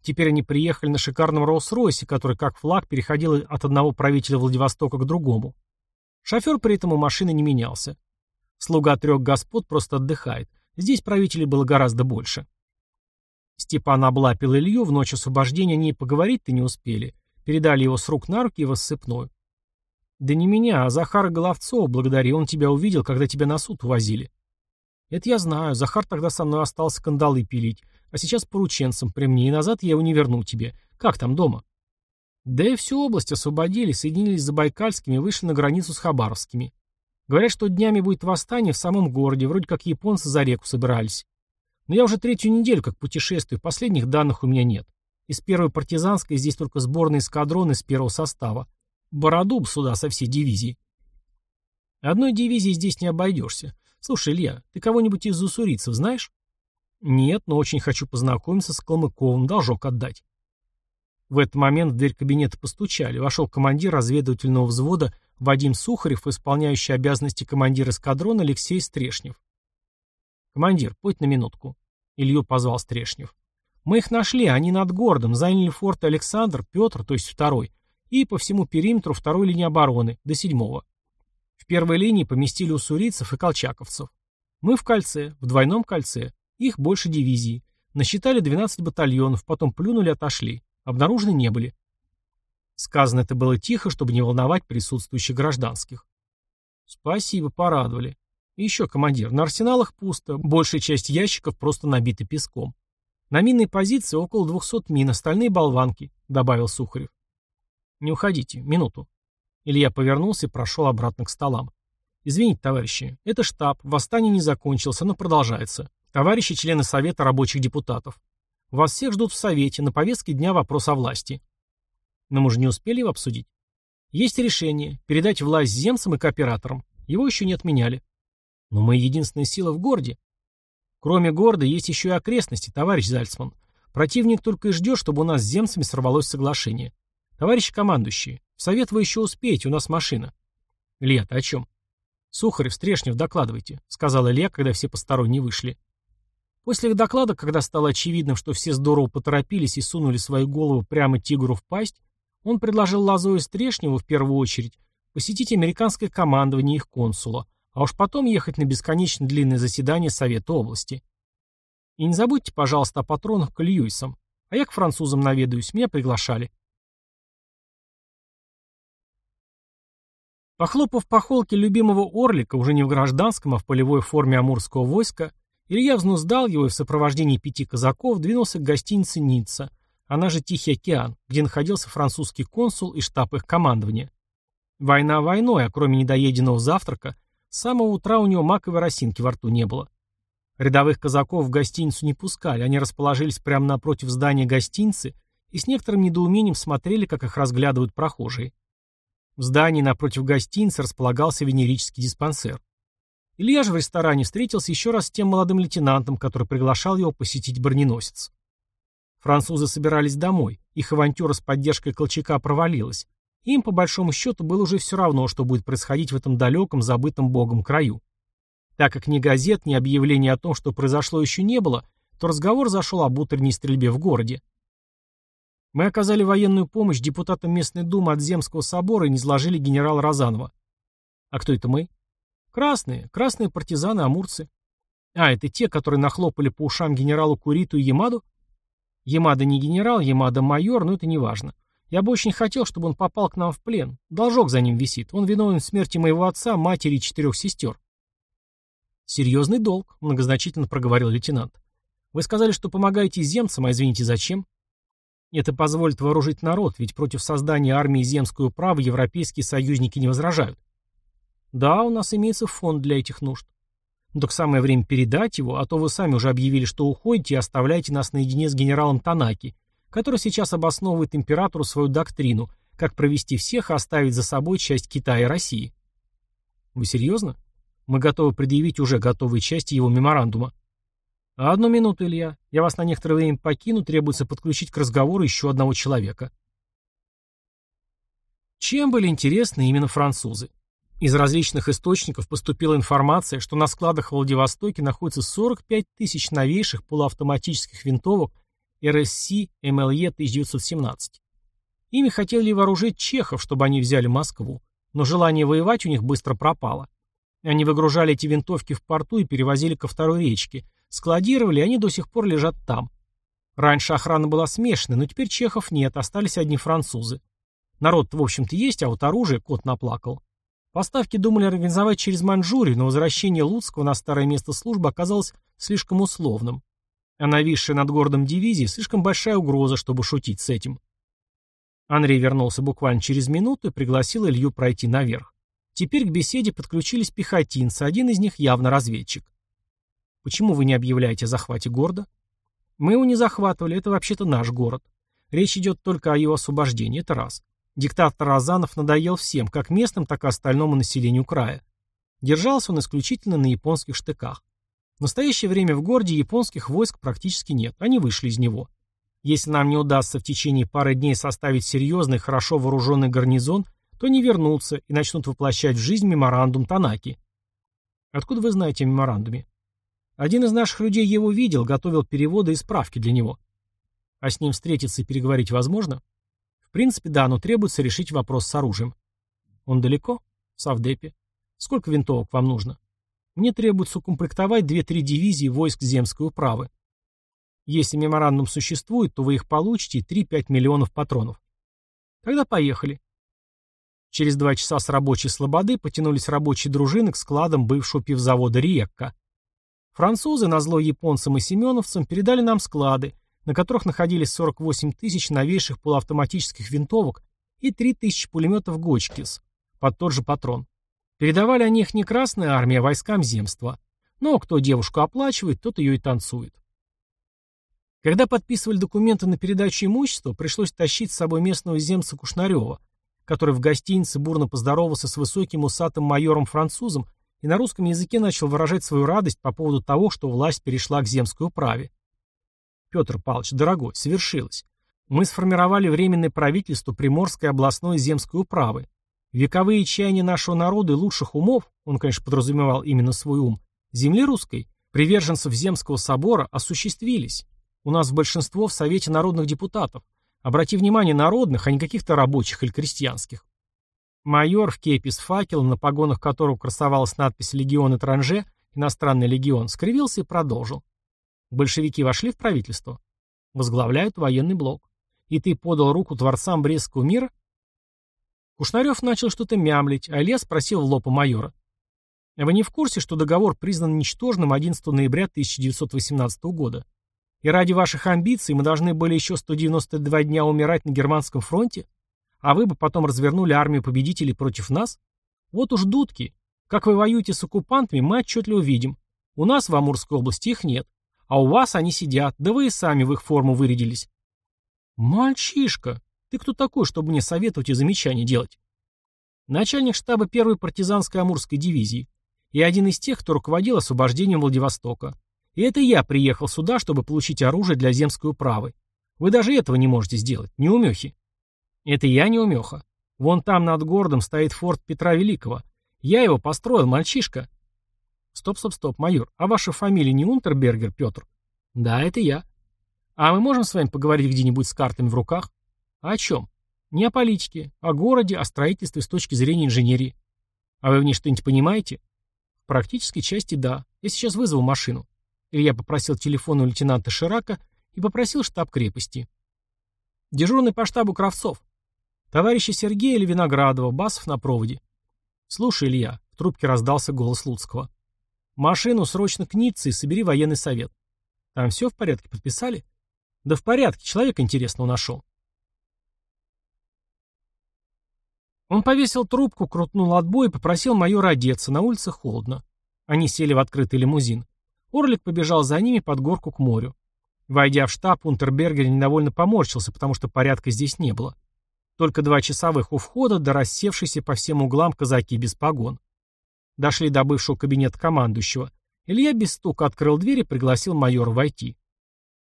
Теперь они приехали на шикарном Роллс-Ройсе, который как флаг переходил от одного правителя Владивостока к другому. Шофер при этом у машины не менялся. Слуга трех господ просто отдыхает. Здесь правителей было гораздо больше. Степан облапил Илью, в ночь освобождения они поговорить-то не успели. Передали его с рук на руки в рассыпную. «Да не меня, а Захара Головцова благодари, он тебя увидел, когда тебя на суд увозили». «Это я знаю, Захар тогда со мной остался кандалы пилить. А сейчас порученцем при мне, и назад я его не верну тебе. Как там дома?» Да и всю область освободили, соединились с Забайкальскими и вышли на границу с Хабаровскими. Говорят, что днями будет восстание в самом городе, вроде как японцы за реку собирались. Но я уже третью неделю как путешествую, последних данных у меня нет. Из первой партизанской здесь только сборные эскадроны из первого состава. Бородуб сюда со всей дивизии. Одной дивизии здесь не обойдешься. Слушай, Илья, ты кого-нибудь из уссурийцев знаешь? «Нет, но очень хочу познакомиться с Калмыковым, должок отдать». В этот момент в дверь кабинета постучали. Вошел командир разведывательного взвода Вадим Сухарев, исполняющий обязанности командира эскадрона Алексей Стрешнев. «Командир, путь на минутку», — Илью позвал Стрешнев. «Мы их нашли, они над городом, заняли форты Александр, Петр, то есть второй, и по всему периметру второй линии обороны, до седьмого. В первой линии поместили уссурийцев и колчаковцев. Мы в кольце, в двойном кольце, Их больше дивизии. Насчитали 12 батальонов, потом плюнули, отошли. Обнаружены не были. Сказано это было тихо, чтобы не волновать присутствующих гражданских. Спасибо, порадовали. И еще, командир, на арсеналах пусто, большая часть ящиков просто набиты песком. На минной позиции около 200 мин, остальные болванки, добавил Сухарев. Не уходите, минуту. Илья повернулся и прошел обратно к столам. Извините, товарищи, это штаб, восстание не закончилось, оно продолжается. Товарищи члены Совета рабочих депутатов. Вас всех ждут в Совете, на повестке дня вопрос о власти. Но мы же не успели его обсудить. Есть решение – передать власть земцам и кооператорам. Его еще не отменяли. Но мы единственная сила в городе. Кроме города есть еще и окрестности, товарищ Зальцман. Противник только и ждет, чтобы у нас с земцами сорвалось соглашение. Товарищи командующие, в совет вы еще успеете, у нас машина. Илья, о чем? Сухарев, Стрешнев, докладывайте, сказал Илья, когда все посторонние вышли. После их доклада, когда стало очевидным, что все здорово поторопились и сунули свою голову прямо тигру в пасть, он предложил Лазо и Стрешневу в первую очередь посетить американское командование их консула, а уж потом ехать на бесконечно длинное заседание Совета области. И не забудьте, пожалуйста, о патронах к Льюисам, а я к французам наведаюсь, меня приглашали. Похлопав по холке любимого орлика, уже не в гражданском, а в полевой форме амурского войска, Илья взнуздал его и в сопровождении пяти казаков двинулся к гостинице «Ницца», она же Тихий океан, где находился французский консул и штаб их командования. Война войной, а кроме недоеденного завтрака, с самого утра у него маковой росинки во рту не было. Рядовых казаков в гостиницу не пускали, они расположились прямо напротив здания гостиницы и с некоторым недоумением смотрели, как их разглядывают прохожие. В здании напротив гостиницы располагался венерический диспансер. Илья же в ресторане встретился еще раз с тем молодым лейтенантом, который приглашал его посетить броненосец. Французы собирались домой, их авантюра с поддержкой Колчака провалилась. Им, по большому счету, было уже все равно, что будет происходить в этом далеком, забытом богом краю. Так как ни газет, ни объявлений о том, что произошло, еще не было, то разговор зашел об утренней стрельбе в городе. Мы оказали военную помощь депутатам местной думы от Земского собора и не изложили генерала Розанова. А кто это мы? Красные, красные партизаны, амурцы. А, это те, которые нахлопали по ушам генералу Куриту и Ямаду? Ямада не генерал, Ямада майор, но это не важно. Я бы очень хотел, чтобы он попал к нам в плен. Должок за ним висит. Он виновен в смерти моего отца, матери и четырех сестер. Серьезный долг, многозначительно проговорил лейтенант. Вы сказали, что помогаете земцам, а извините, зачем? Это позволит вооружить народ, ведь против создания армии земского права европейские союзники не возражают. Да, у нас имеется фонд для этих нужд. Но так самое время передать его, а то вы сами уже объявили, что уходите и оставляете нас наедине с генералом Танаки, который сейчас обосновывает императору свою доктрину, как провести всех и оставить за собой часть Китая и России. Вы серьезно? Мы готовы предъявить уже готовые части его меморандума. «Одну минуту, Илья. Я вас на некоторое время покину, требуется подключить к разговору еще одного человека». Чем были интересны именно французы? Из различных источников поступила информация, что на складах в Владивостоке находится 45 тысяч новейших полуавтоматических винтовок РСС МЛЕ 1917. Ими хотели вооружить чехов, чтобы они взяли Москву, но желание воевать у них быстро пропало. Они выгружали эти винтовки в порту и перевозили ко второй речке, Складировали, они до сих пор лежат там. Раньше охрана была смешанной, но теперь чехов нет, остались одни французы. народ в общем-то, есть, а вот оружие кот наплакал. Поставки думали организовать через Маньчжурию, но возвращение Луцкого на старое место службы оказалось слишком условным. А нависшая над городом дивизии слишком большая угроза, чтобы шутить с этим. Андрей вернулся буквально через минуту и пригласил Илью пройти наверх. Теперь к беседе подключились пехотинцы, один из них явно разведчик. Почему вы не объявляете о захвате города? Мы его не захватывали, это вообще-то наш город. Речь идет только о его освобождении, это раз. Диктатор Розанов надоел всем, как местным, так и остальному населению края. Держался он исключительно на японских штыках. В настоящее время в городе японских войск практически нет, они вышли из него. Если нам не удастся в течение пары дней составить серьезный, хорошо вооруженный гарнизон, то не вернутся и начнут воплощать в жизнь меморандум Танаки. Откуда вы знаете о меморандуме? Один из наших людей его видел, готовил переводы и справки для него. А с ним встретиться и переговорить возможно? Принципе, да, но требуется решить вопрос с оружием. Он далеко? В Савдепе. Сколько винтовок вам нужно? Мне требуется укомплектовать 2-3 дивизии войск земской управы. Если меморандум существует, то вы их получите и 3-5 миллионов патронов. Тогда поехали. Через два часа с рабочей слободы потянулись рабочие дружины к складам бывшего пивзавода «Риекка». Французы, назло японцам и семеновцам, передали нам склады, на которых находились 48 тысяч новейших полуавтоматических винтовок и 3 тысячи пулеметов «Гочкис» под тот же патрон. Передавали они их не Красная Армия, а войскам земства. Но кто девушку оплачивает, тот ее и танцует. Когда подписывали документы на передачу имущества, пришлось тащить с собой местного земца Кушнарева, который в гостинице бурно поздоровался с высоким усатым майором-французом и на русском языке начал выражать свою радость по поводу того, что власть перешла к земской управе. Петр Павлович, дорогой, совершилось. Мы сформировали Временное правительство Приморской областной земской управы. Вековые чаяния нашего народа и лучших умов, он, конечно, подразумевал именно свой ум, земли русской, приверженцев Земского собора, осуществились. У нас большинство в Совете народных депутатов. Обрати внимание, народных, а не каких-то рабочих или крестьянских. Майор в кепи с факелом, на погонах которого красовалась надпись «Легион Этранже», иностранный легион, скривился и продолжил. Большевики вошли в правительство. Возглавляют военный блок. И ты подал руку творцам Брестского мира? Кушнарев начал что-то мямлить, а Илья спросил в лоб у майора. Вы не в курсе, что договор признан ничтожным 11 ноября 1918 года? И ради ваших амбиций мы должны были еще 192 дня умирать на германском фронте? А вы бы потом развернули армию победителей против нас? Вот уж дудки. Как вы воюете с оккупантами, мы отчетливо видим. У нас в Амурской области их нет. А у вас они сидят, да вы и сами в их форму вырядились. Мальчишка, ты кто такой, чтобы мне советовать и замечания делать? Начальник штаба первой партизанской Амурской дивизии и один из тех, кто руководил освобождением Владивостока. И это я приехал сюда, чтобы получить оружие для земской управы. Вы даже этого не можете сделать, не умехи. Это я не умеха. Вон там над городом стоит форт Петра Великого. Я его построил, мальчишка. Стоп, стоп, стоп, майор. А ваша фамилия не Унтербергер, Петр? Да, это я. А мы можем с вами поговорить где-нибудь с картами в руках? А о чем? Не о политике, о городе, о строительстве с точки зрения инженерии. А вы в ней что-нибудь понимаете? В практической части да. Я сейчас вызову машину. Илья попросил телефон у лейтенанта Ширака и попросил штаб крепости. Дежурный по штабу Кравцов. «Товарищи Сергея или Виноградова, Басов на проводе». «Слушай, Илья», — в трубке раздался голос Луцкого. «Машину срочно к Ницце и собери военный совет». «Там все в порядке, подписали?» «Да в порядке, человек интересного нашел». Он повесил трубку, крутнул отбой и попросил майора одеться, на улице холодно. Они сели в открытый лимузин. Орлик побежал за ними под горку к морю. Войдя в штаб, Унтербергер недовольно поморщился, потому что порядка здесь не было. Только два часовых у входа, да рассевшиеся по всем углам казаки без погон. Дошли до бывшего кабинета командующего. Илья без стука открыл дверь и пригласил майора войти.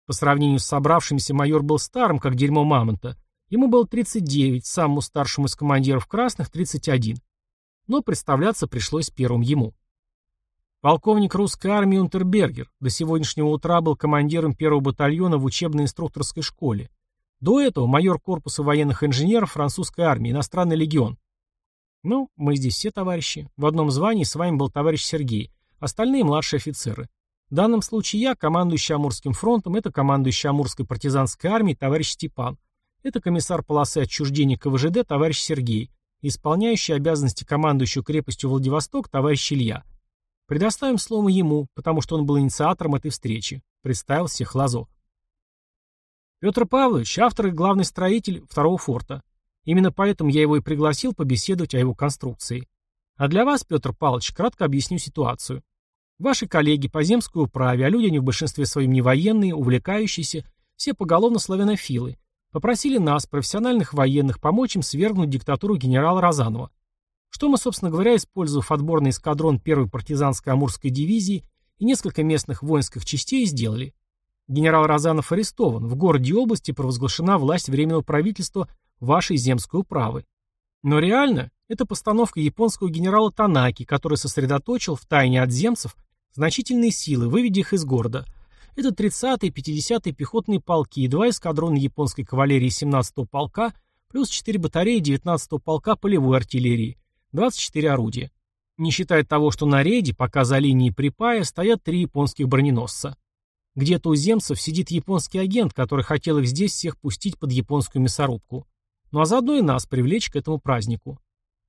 По сравнению с собравшимся майор был старым, как дерьмо мамонта. Ему было 39, самому старшему из командиров красных 31. Но представляться пришлось первым ему. Полковник русской армии Унтербергер до сегодняшнего утра был командиром первого батальона в учебно-инструкторской школе. До этого майор корпуса военных инженеров французской армии, иностранный легион. Ну, мы здесь все товарищи. В одном звании с вами был товарищ Сергей, остальные младшие офицеры. В данном случае я, командующий Амурским фронтом, это командующий Амурской партизанской армией товарищ Степан. Это комиссар полосы отчуждения КВЖД товарищ Сергей, исполняющий обязанности командующего крепостью Владивосток товарищ Илья. Предоставим слово ему, потому что он был инициатором этой встречи. Представил всех Лазо. Петр Павлович, автор и главный строитель второго форта. Именно поэтому я его и пригласил побеседовать о его конструкции. А для вас, Петр Павлович, кратко объясню ситуацию. Ваши коллеги по земской управе, а люди они в большинстве своем не военные, увлекающиеся, все поголовно славянофилы, попросили нас, профессиональных военных, помочь им свергнуть диктатуру генерала Розанова. Что мы, собственно говоря, используя отборный эскадрон первой партизанской Амурской дивизии и несколько местных воинских частей, сделали. Генерал Розанов арестован. В городе и области провозглашена власть Временного правительства вашей земской управы. Но реально это постановка японского генерала Танаки, который сосредоточил в тайне от земцев значительные силы, выведя их из города. Это 30-й и 50-й пехотные полки, два эскадрона японской кавалерии 17-го полка, плюс 4 батареи 19-го полка полевой артиллерии, 24 орудия. Не считая того, что на рейде, пока за линией припая, стоят три японских броненосца. Где-то у земцев сидит японский агент, который хотел их здесь всех пустить под японскую мясорубку. Ну а заодно и нас привлечь к этому празднику.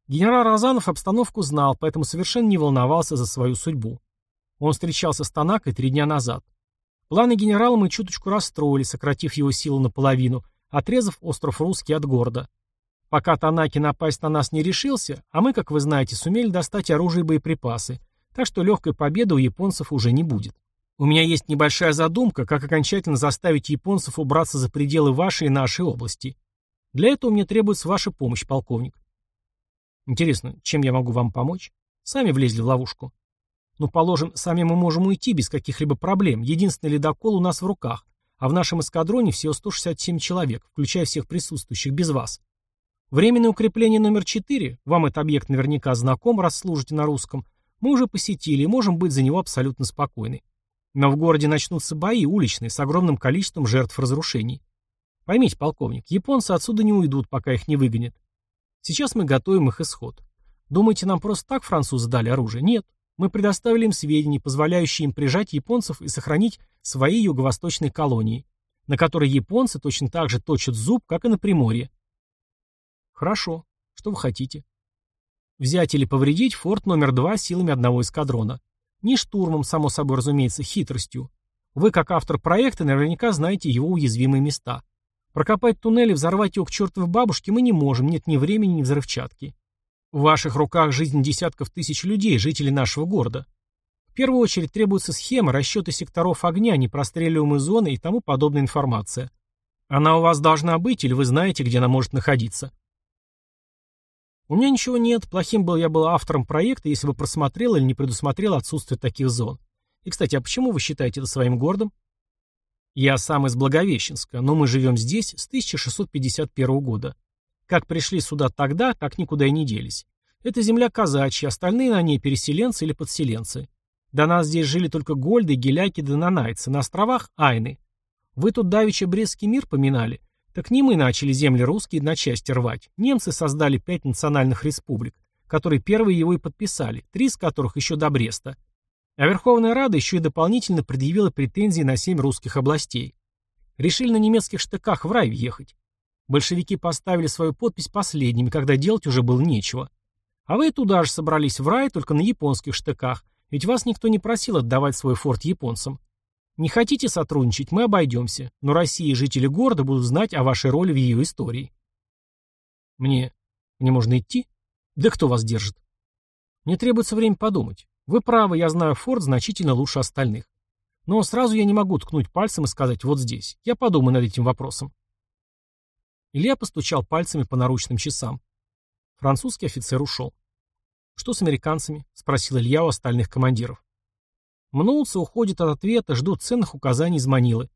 Генерал Розанов обстановку знал, поэтому совершенно не волновался за свою судьбу. Он встречался с Танакой три дня назад. Планы генерала мы чуточку расстроили, сократив его силу наполовину, отрезав остров Русский от города. Пока Танаки напасть на нас не решился, а мы, как вы знаете, сумели достать оружие и боеприпасы, так что легкой победы у японцев уже не будет. У меня есть небольшая задумка, как окончательно заставить японцев убраться за пределы вашей и нашей области. Для этого мне требуется ваша помощь, полковник. Интересно, чем я могу вам помочь? Сами влезли в ловушку. Ну, положим, сами мы можем уйти без каких-либо проблем. Единственный ледокол у нас в руках, а в нашем эскадроне всего 167 человек, включая всех присутствующих, без вас. Временное укрепление номер 4, вам этот объект наверняка знаком, раз служите на русском, мы уже посетили и можем быть за него абсолютно спокойны. Но в городе начнутся бои уличные с огромным количеством жертв разрушений. Поймите, полковник, японцы отсюда не уйдут, пока их не выгонят. Сейчас мы готовим их исход. Думаете, нам просто так французы дали оружие? Нет. Мы предоставили им сведения, позволяющие им прижать японцев и сохранить свои юго-восточные колонии, на которые японцы точно так же точат зуб, как и на Приморье. Хорошо. Что вы хотите? Взять или повредить форт номер два силами одного эскадрона. Не штурмом, само собой разумеется, хитростью. Вы, как автор проекта, наверняка знаете его уязвимые места. Прокопать туннель и взорвать его к чертовой бабушке мы не можем, нет ни времени, ни взрывчатки. В ваших руках жизнь десятков тысяч людей, жителей нашего города. В первую очередь требуются схемы, расчеты секторов огня, непростреливаемые зоны и тому подобная информация. Она у вас должна быть, или вы знаете, где она может находиться? У меня ничего нет, плохим был я был автором проекта, если бы просмотрел или не предусмотрел отсутствие таких зон. И, кстати, а почему вы считаете это своим городом? Я сам из Благовещенска, но мы живем здесь с 1651 года. Как пришли сюда тогда, так никуда и не делись. Это земля казачья, остальные на ней переселенцы или подселенцы. До нас здесь жили только гольды, геляки да нанайцы, на островах айны. Вы тут давеча Брестский мир поминали. Так не мы начали земли русские на части рвать. Немцы создали пять национальных республик, которые первые его и подписали, три из которых еще до Бреста. А Верховная Рада еще и дополнительно предъявила претензии на семь русских областей. Решили на немецких штыках в рай въехать. Большевики поставили свою подпись последними, когда делать уже было нечего. А вы туда же собрались в рай, только на японских штыках, ведь вас никто не просил отдавать свой форт японцам. Не хотите сотрудничать, мы обойдемся, но Россия и жители города будут знать о вашей роли в ее истории. Мне... мне можно идти? Да кто вас держит? Мне требуется время подумать. Вы правы, я знаю форт значительно лучше остальных. Но сразу я не могу ткнуть пальцем и сказать «вот здесь». Я подумаю над этим вопросом. Илья постучал пальцами по наручным часам. Французский офицер ушел. «Что с американцами?» — спросил Илья у остальных командиров. Мнутся, уходят от ответа, ждут ценных указаний из Манилы.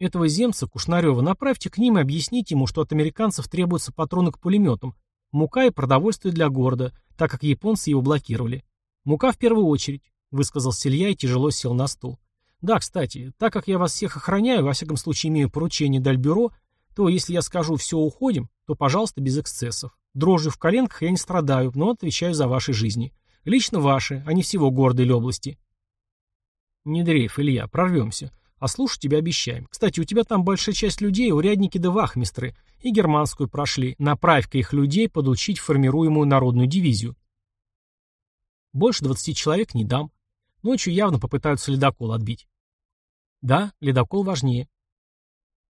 Этого земца, Кушнарева, направьте к ним и объясните ему, что от американцев требуются патроны к пулеметам, мука и продовольствие для города, так как японцы его блокировали. Мука в первую очередь, высказал Илья и тяжело сел на стул. Да, кстати, так как я вас всех охраняю, во всяком случае имею поручение Дальбюро, то если я скажу «все, уходим», то, пожалуйста, без эксцессов. Дрожью в коленках я не страдаю, но отвечаю за ваши жизни. Лично ваши, а не всего города или области. Не дрейф, Илья, прорвемся. А слушать тебя обещаем. Кстати, у тебя там большая часть людей, урядники да вахмистры, и германскую прошли. Направь-ка их людей подучить формируемую народную дивизию. Больше двадцати человек не дам. Ночью явно попытаются ледокол отбить. Да, ледокол важнее.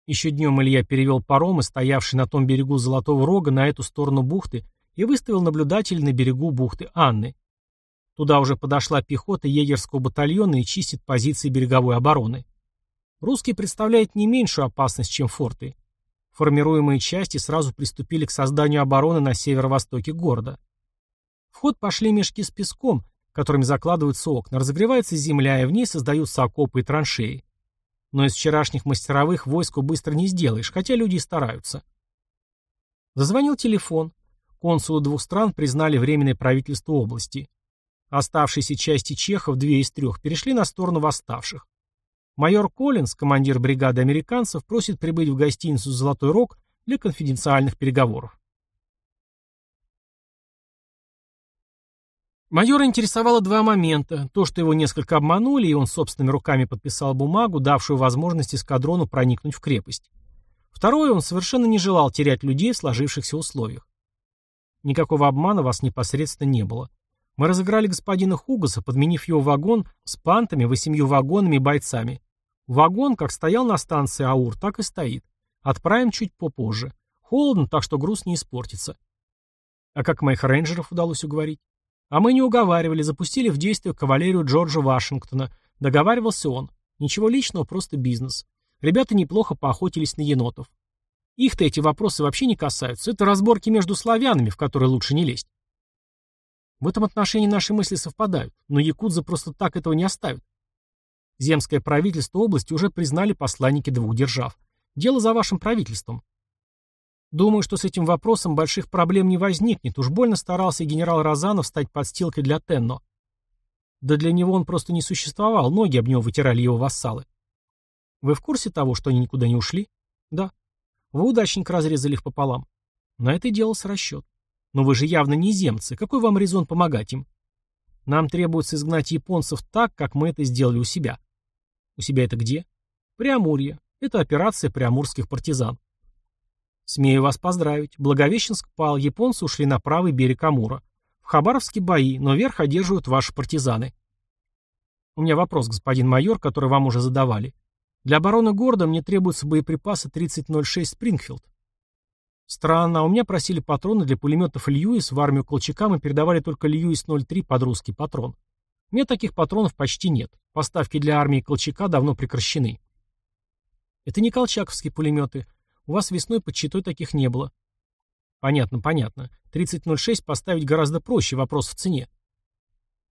Еще днем Илья перевел паромы, стоявший на том берегу Золотого Рога, на эту сторону бухты и выставил наблюдателей на берегу бухты Анны. Туда уже подошла пехота егерского батальона и чистит позиции береговой обороны. Русские представляют не меньшую опасность, чем форты. Формируемые части сразу приступили к созданию обороны на северо-востоке города. В ход пошли мешки с песком, которыми закладываются окна, разогревается земля, и в ней создаются окопы и траншеи. Но из вчерашних мастеровых войску быстро не сделаешь, хотя люди и стараются. Зазвонил телефон. Консулы двух стран признали Временное правительство области. Оставшиеся части чехов, две из трех, перешли на сторону восставших. Майор Коллинс, командир бригады американцев, просит прибыть в гостиницу «Золотой Рог» для конфиденциальных переговоров. Майора интересовало два момента. То, что его несколько обманули, и он собственными руками подписал бумагу, давшую возможность эскадрону проникнуть в крепость. Второе, он совершенно не желал терять людей в сложившихся условиях. Никакого обмана вас непосредственно не было. Мы разыграли господина Хугаса, подменив его вагон с пантами, восемью вагонами и бойцами. Вагон, как стоял на станции Аур, так и стоит. Отправим чуть попозже. Холодно, так что груз не испортится. А как моих рейнджеров удалось уговорить? А мы не уговаривали, запустили в действие кавалерию Джорджа Вашингтона. Договаривался он. Ничего личного, просто бизнес. Ребята неплохо поохотились на енотов. Их-то эти вопросы вообще не касаются. Это разборки между славянами, в которые лучше не лезть. В этом отношении наши мысли совпадают, но якудзы просто так этого не оставят. Земское правительство области уже признали посланники двух держав. Дело за вашим правительством. Думаю, что с этим вопросом больших проблем не возникнет. Уж больно старался генерал Розанов стать подстилкой для Тенно. Да для него он просто не существовал, ноги об него вытирали его вассалы. Вы в курсе того, что они никуда не ушли? Да. Вы удачненько разрезали их пополам. На это и делался расчет. Но вы же явно не земцы. Какой вам резон помогать им? Нам требуется изгнать японцев так, как мы это сделали у себя. У себя это где? Приамурье. Это операция приамурских партизан. Смею вас поздравить. Благовещенск пал, японцы ушли на правый берег Амура. В Хабаровске бои, но верх одерживают ваши партизаны. У меня вопрос, господин майор, который вам уже задавали. Для обороны города мне требуются боеприпасы 3006 Спрингфилд. Странно, а у меня просили патроны для пулеметов Льюис, в армию Колчака мы передавали только Льюис-03 под русский патрон. У меня таких патронов почти нет. Поставки для армии Колчака давно прекращены. Это не колчаковские пулеметы. У вас весной под щитой таких не было. Понятно, понятно. 3006 поставить гораздо проще, вопрос в цене.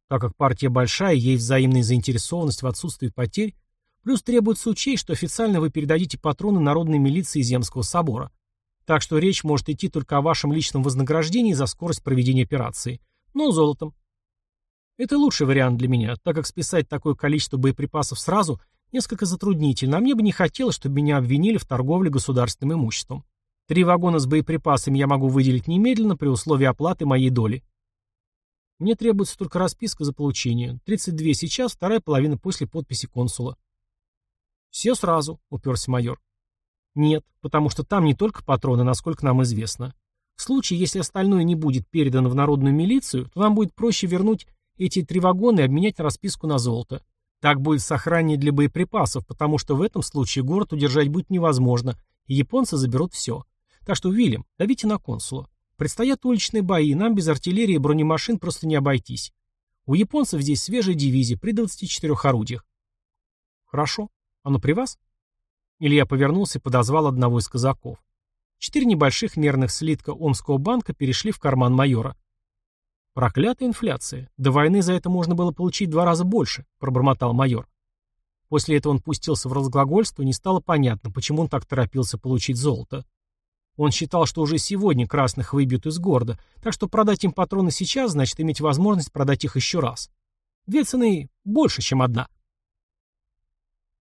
Так как партия большая, есть взаимная заинтересованность в отсутствии потерь, плюс требуется учесть, что официально вы передадите патроны народной милиции Земского собора. Так что речь может идти только о вашем личном вознаграждении за скорость проведения операции. Но золотом. Это лучший вариант для меня, так как списать такое количество боеприпасов сразу Несколько затруднительно, а мне бы не хотелось, чтобы меня обвинили в торговле государственным имуществом. Три вагона с боеприпасами я могу выделить немедленно при условии оплаты моей доли. Мне требуется только расписка за получение. 32 сейчас, вторая половина после подписи консула. Все сразу, уперся майор. Нет, потому что там не только патроны, насколько нам известно. В случае, если остальное не будет передано в народную милицию, то нам будет проще вернуть эти три вагона и обменять расписку на золото. Так будет сохраннее для боеприпасов, потому что в этом случае город удержать будет невозможно, и японцы заберут все. Так что, Вильям, давите на консула. Предстоят уличные бои, нам без артиллерии и бронемашин просто не обойтись. У японцев здесь свежая дивизия при 24 орудиях. Хорошо. Оно при вас? Илья повернулся и подозвал одного из казаков. Четыре небольших мерных слитка Омского банка перешли в карман майора. «Проклятая инфляция. До войны за это можно было получить два раза больше», — пробормотал майор. После этого он пустился в разглагольство, не стало понятно, почему он так торопился получить золото. Он считал, что уже сегодня красных выбьют из города, так что продать им патроны сейчас значит иметь возможность продать их еще раз. Две цены больше, чем одна.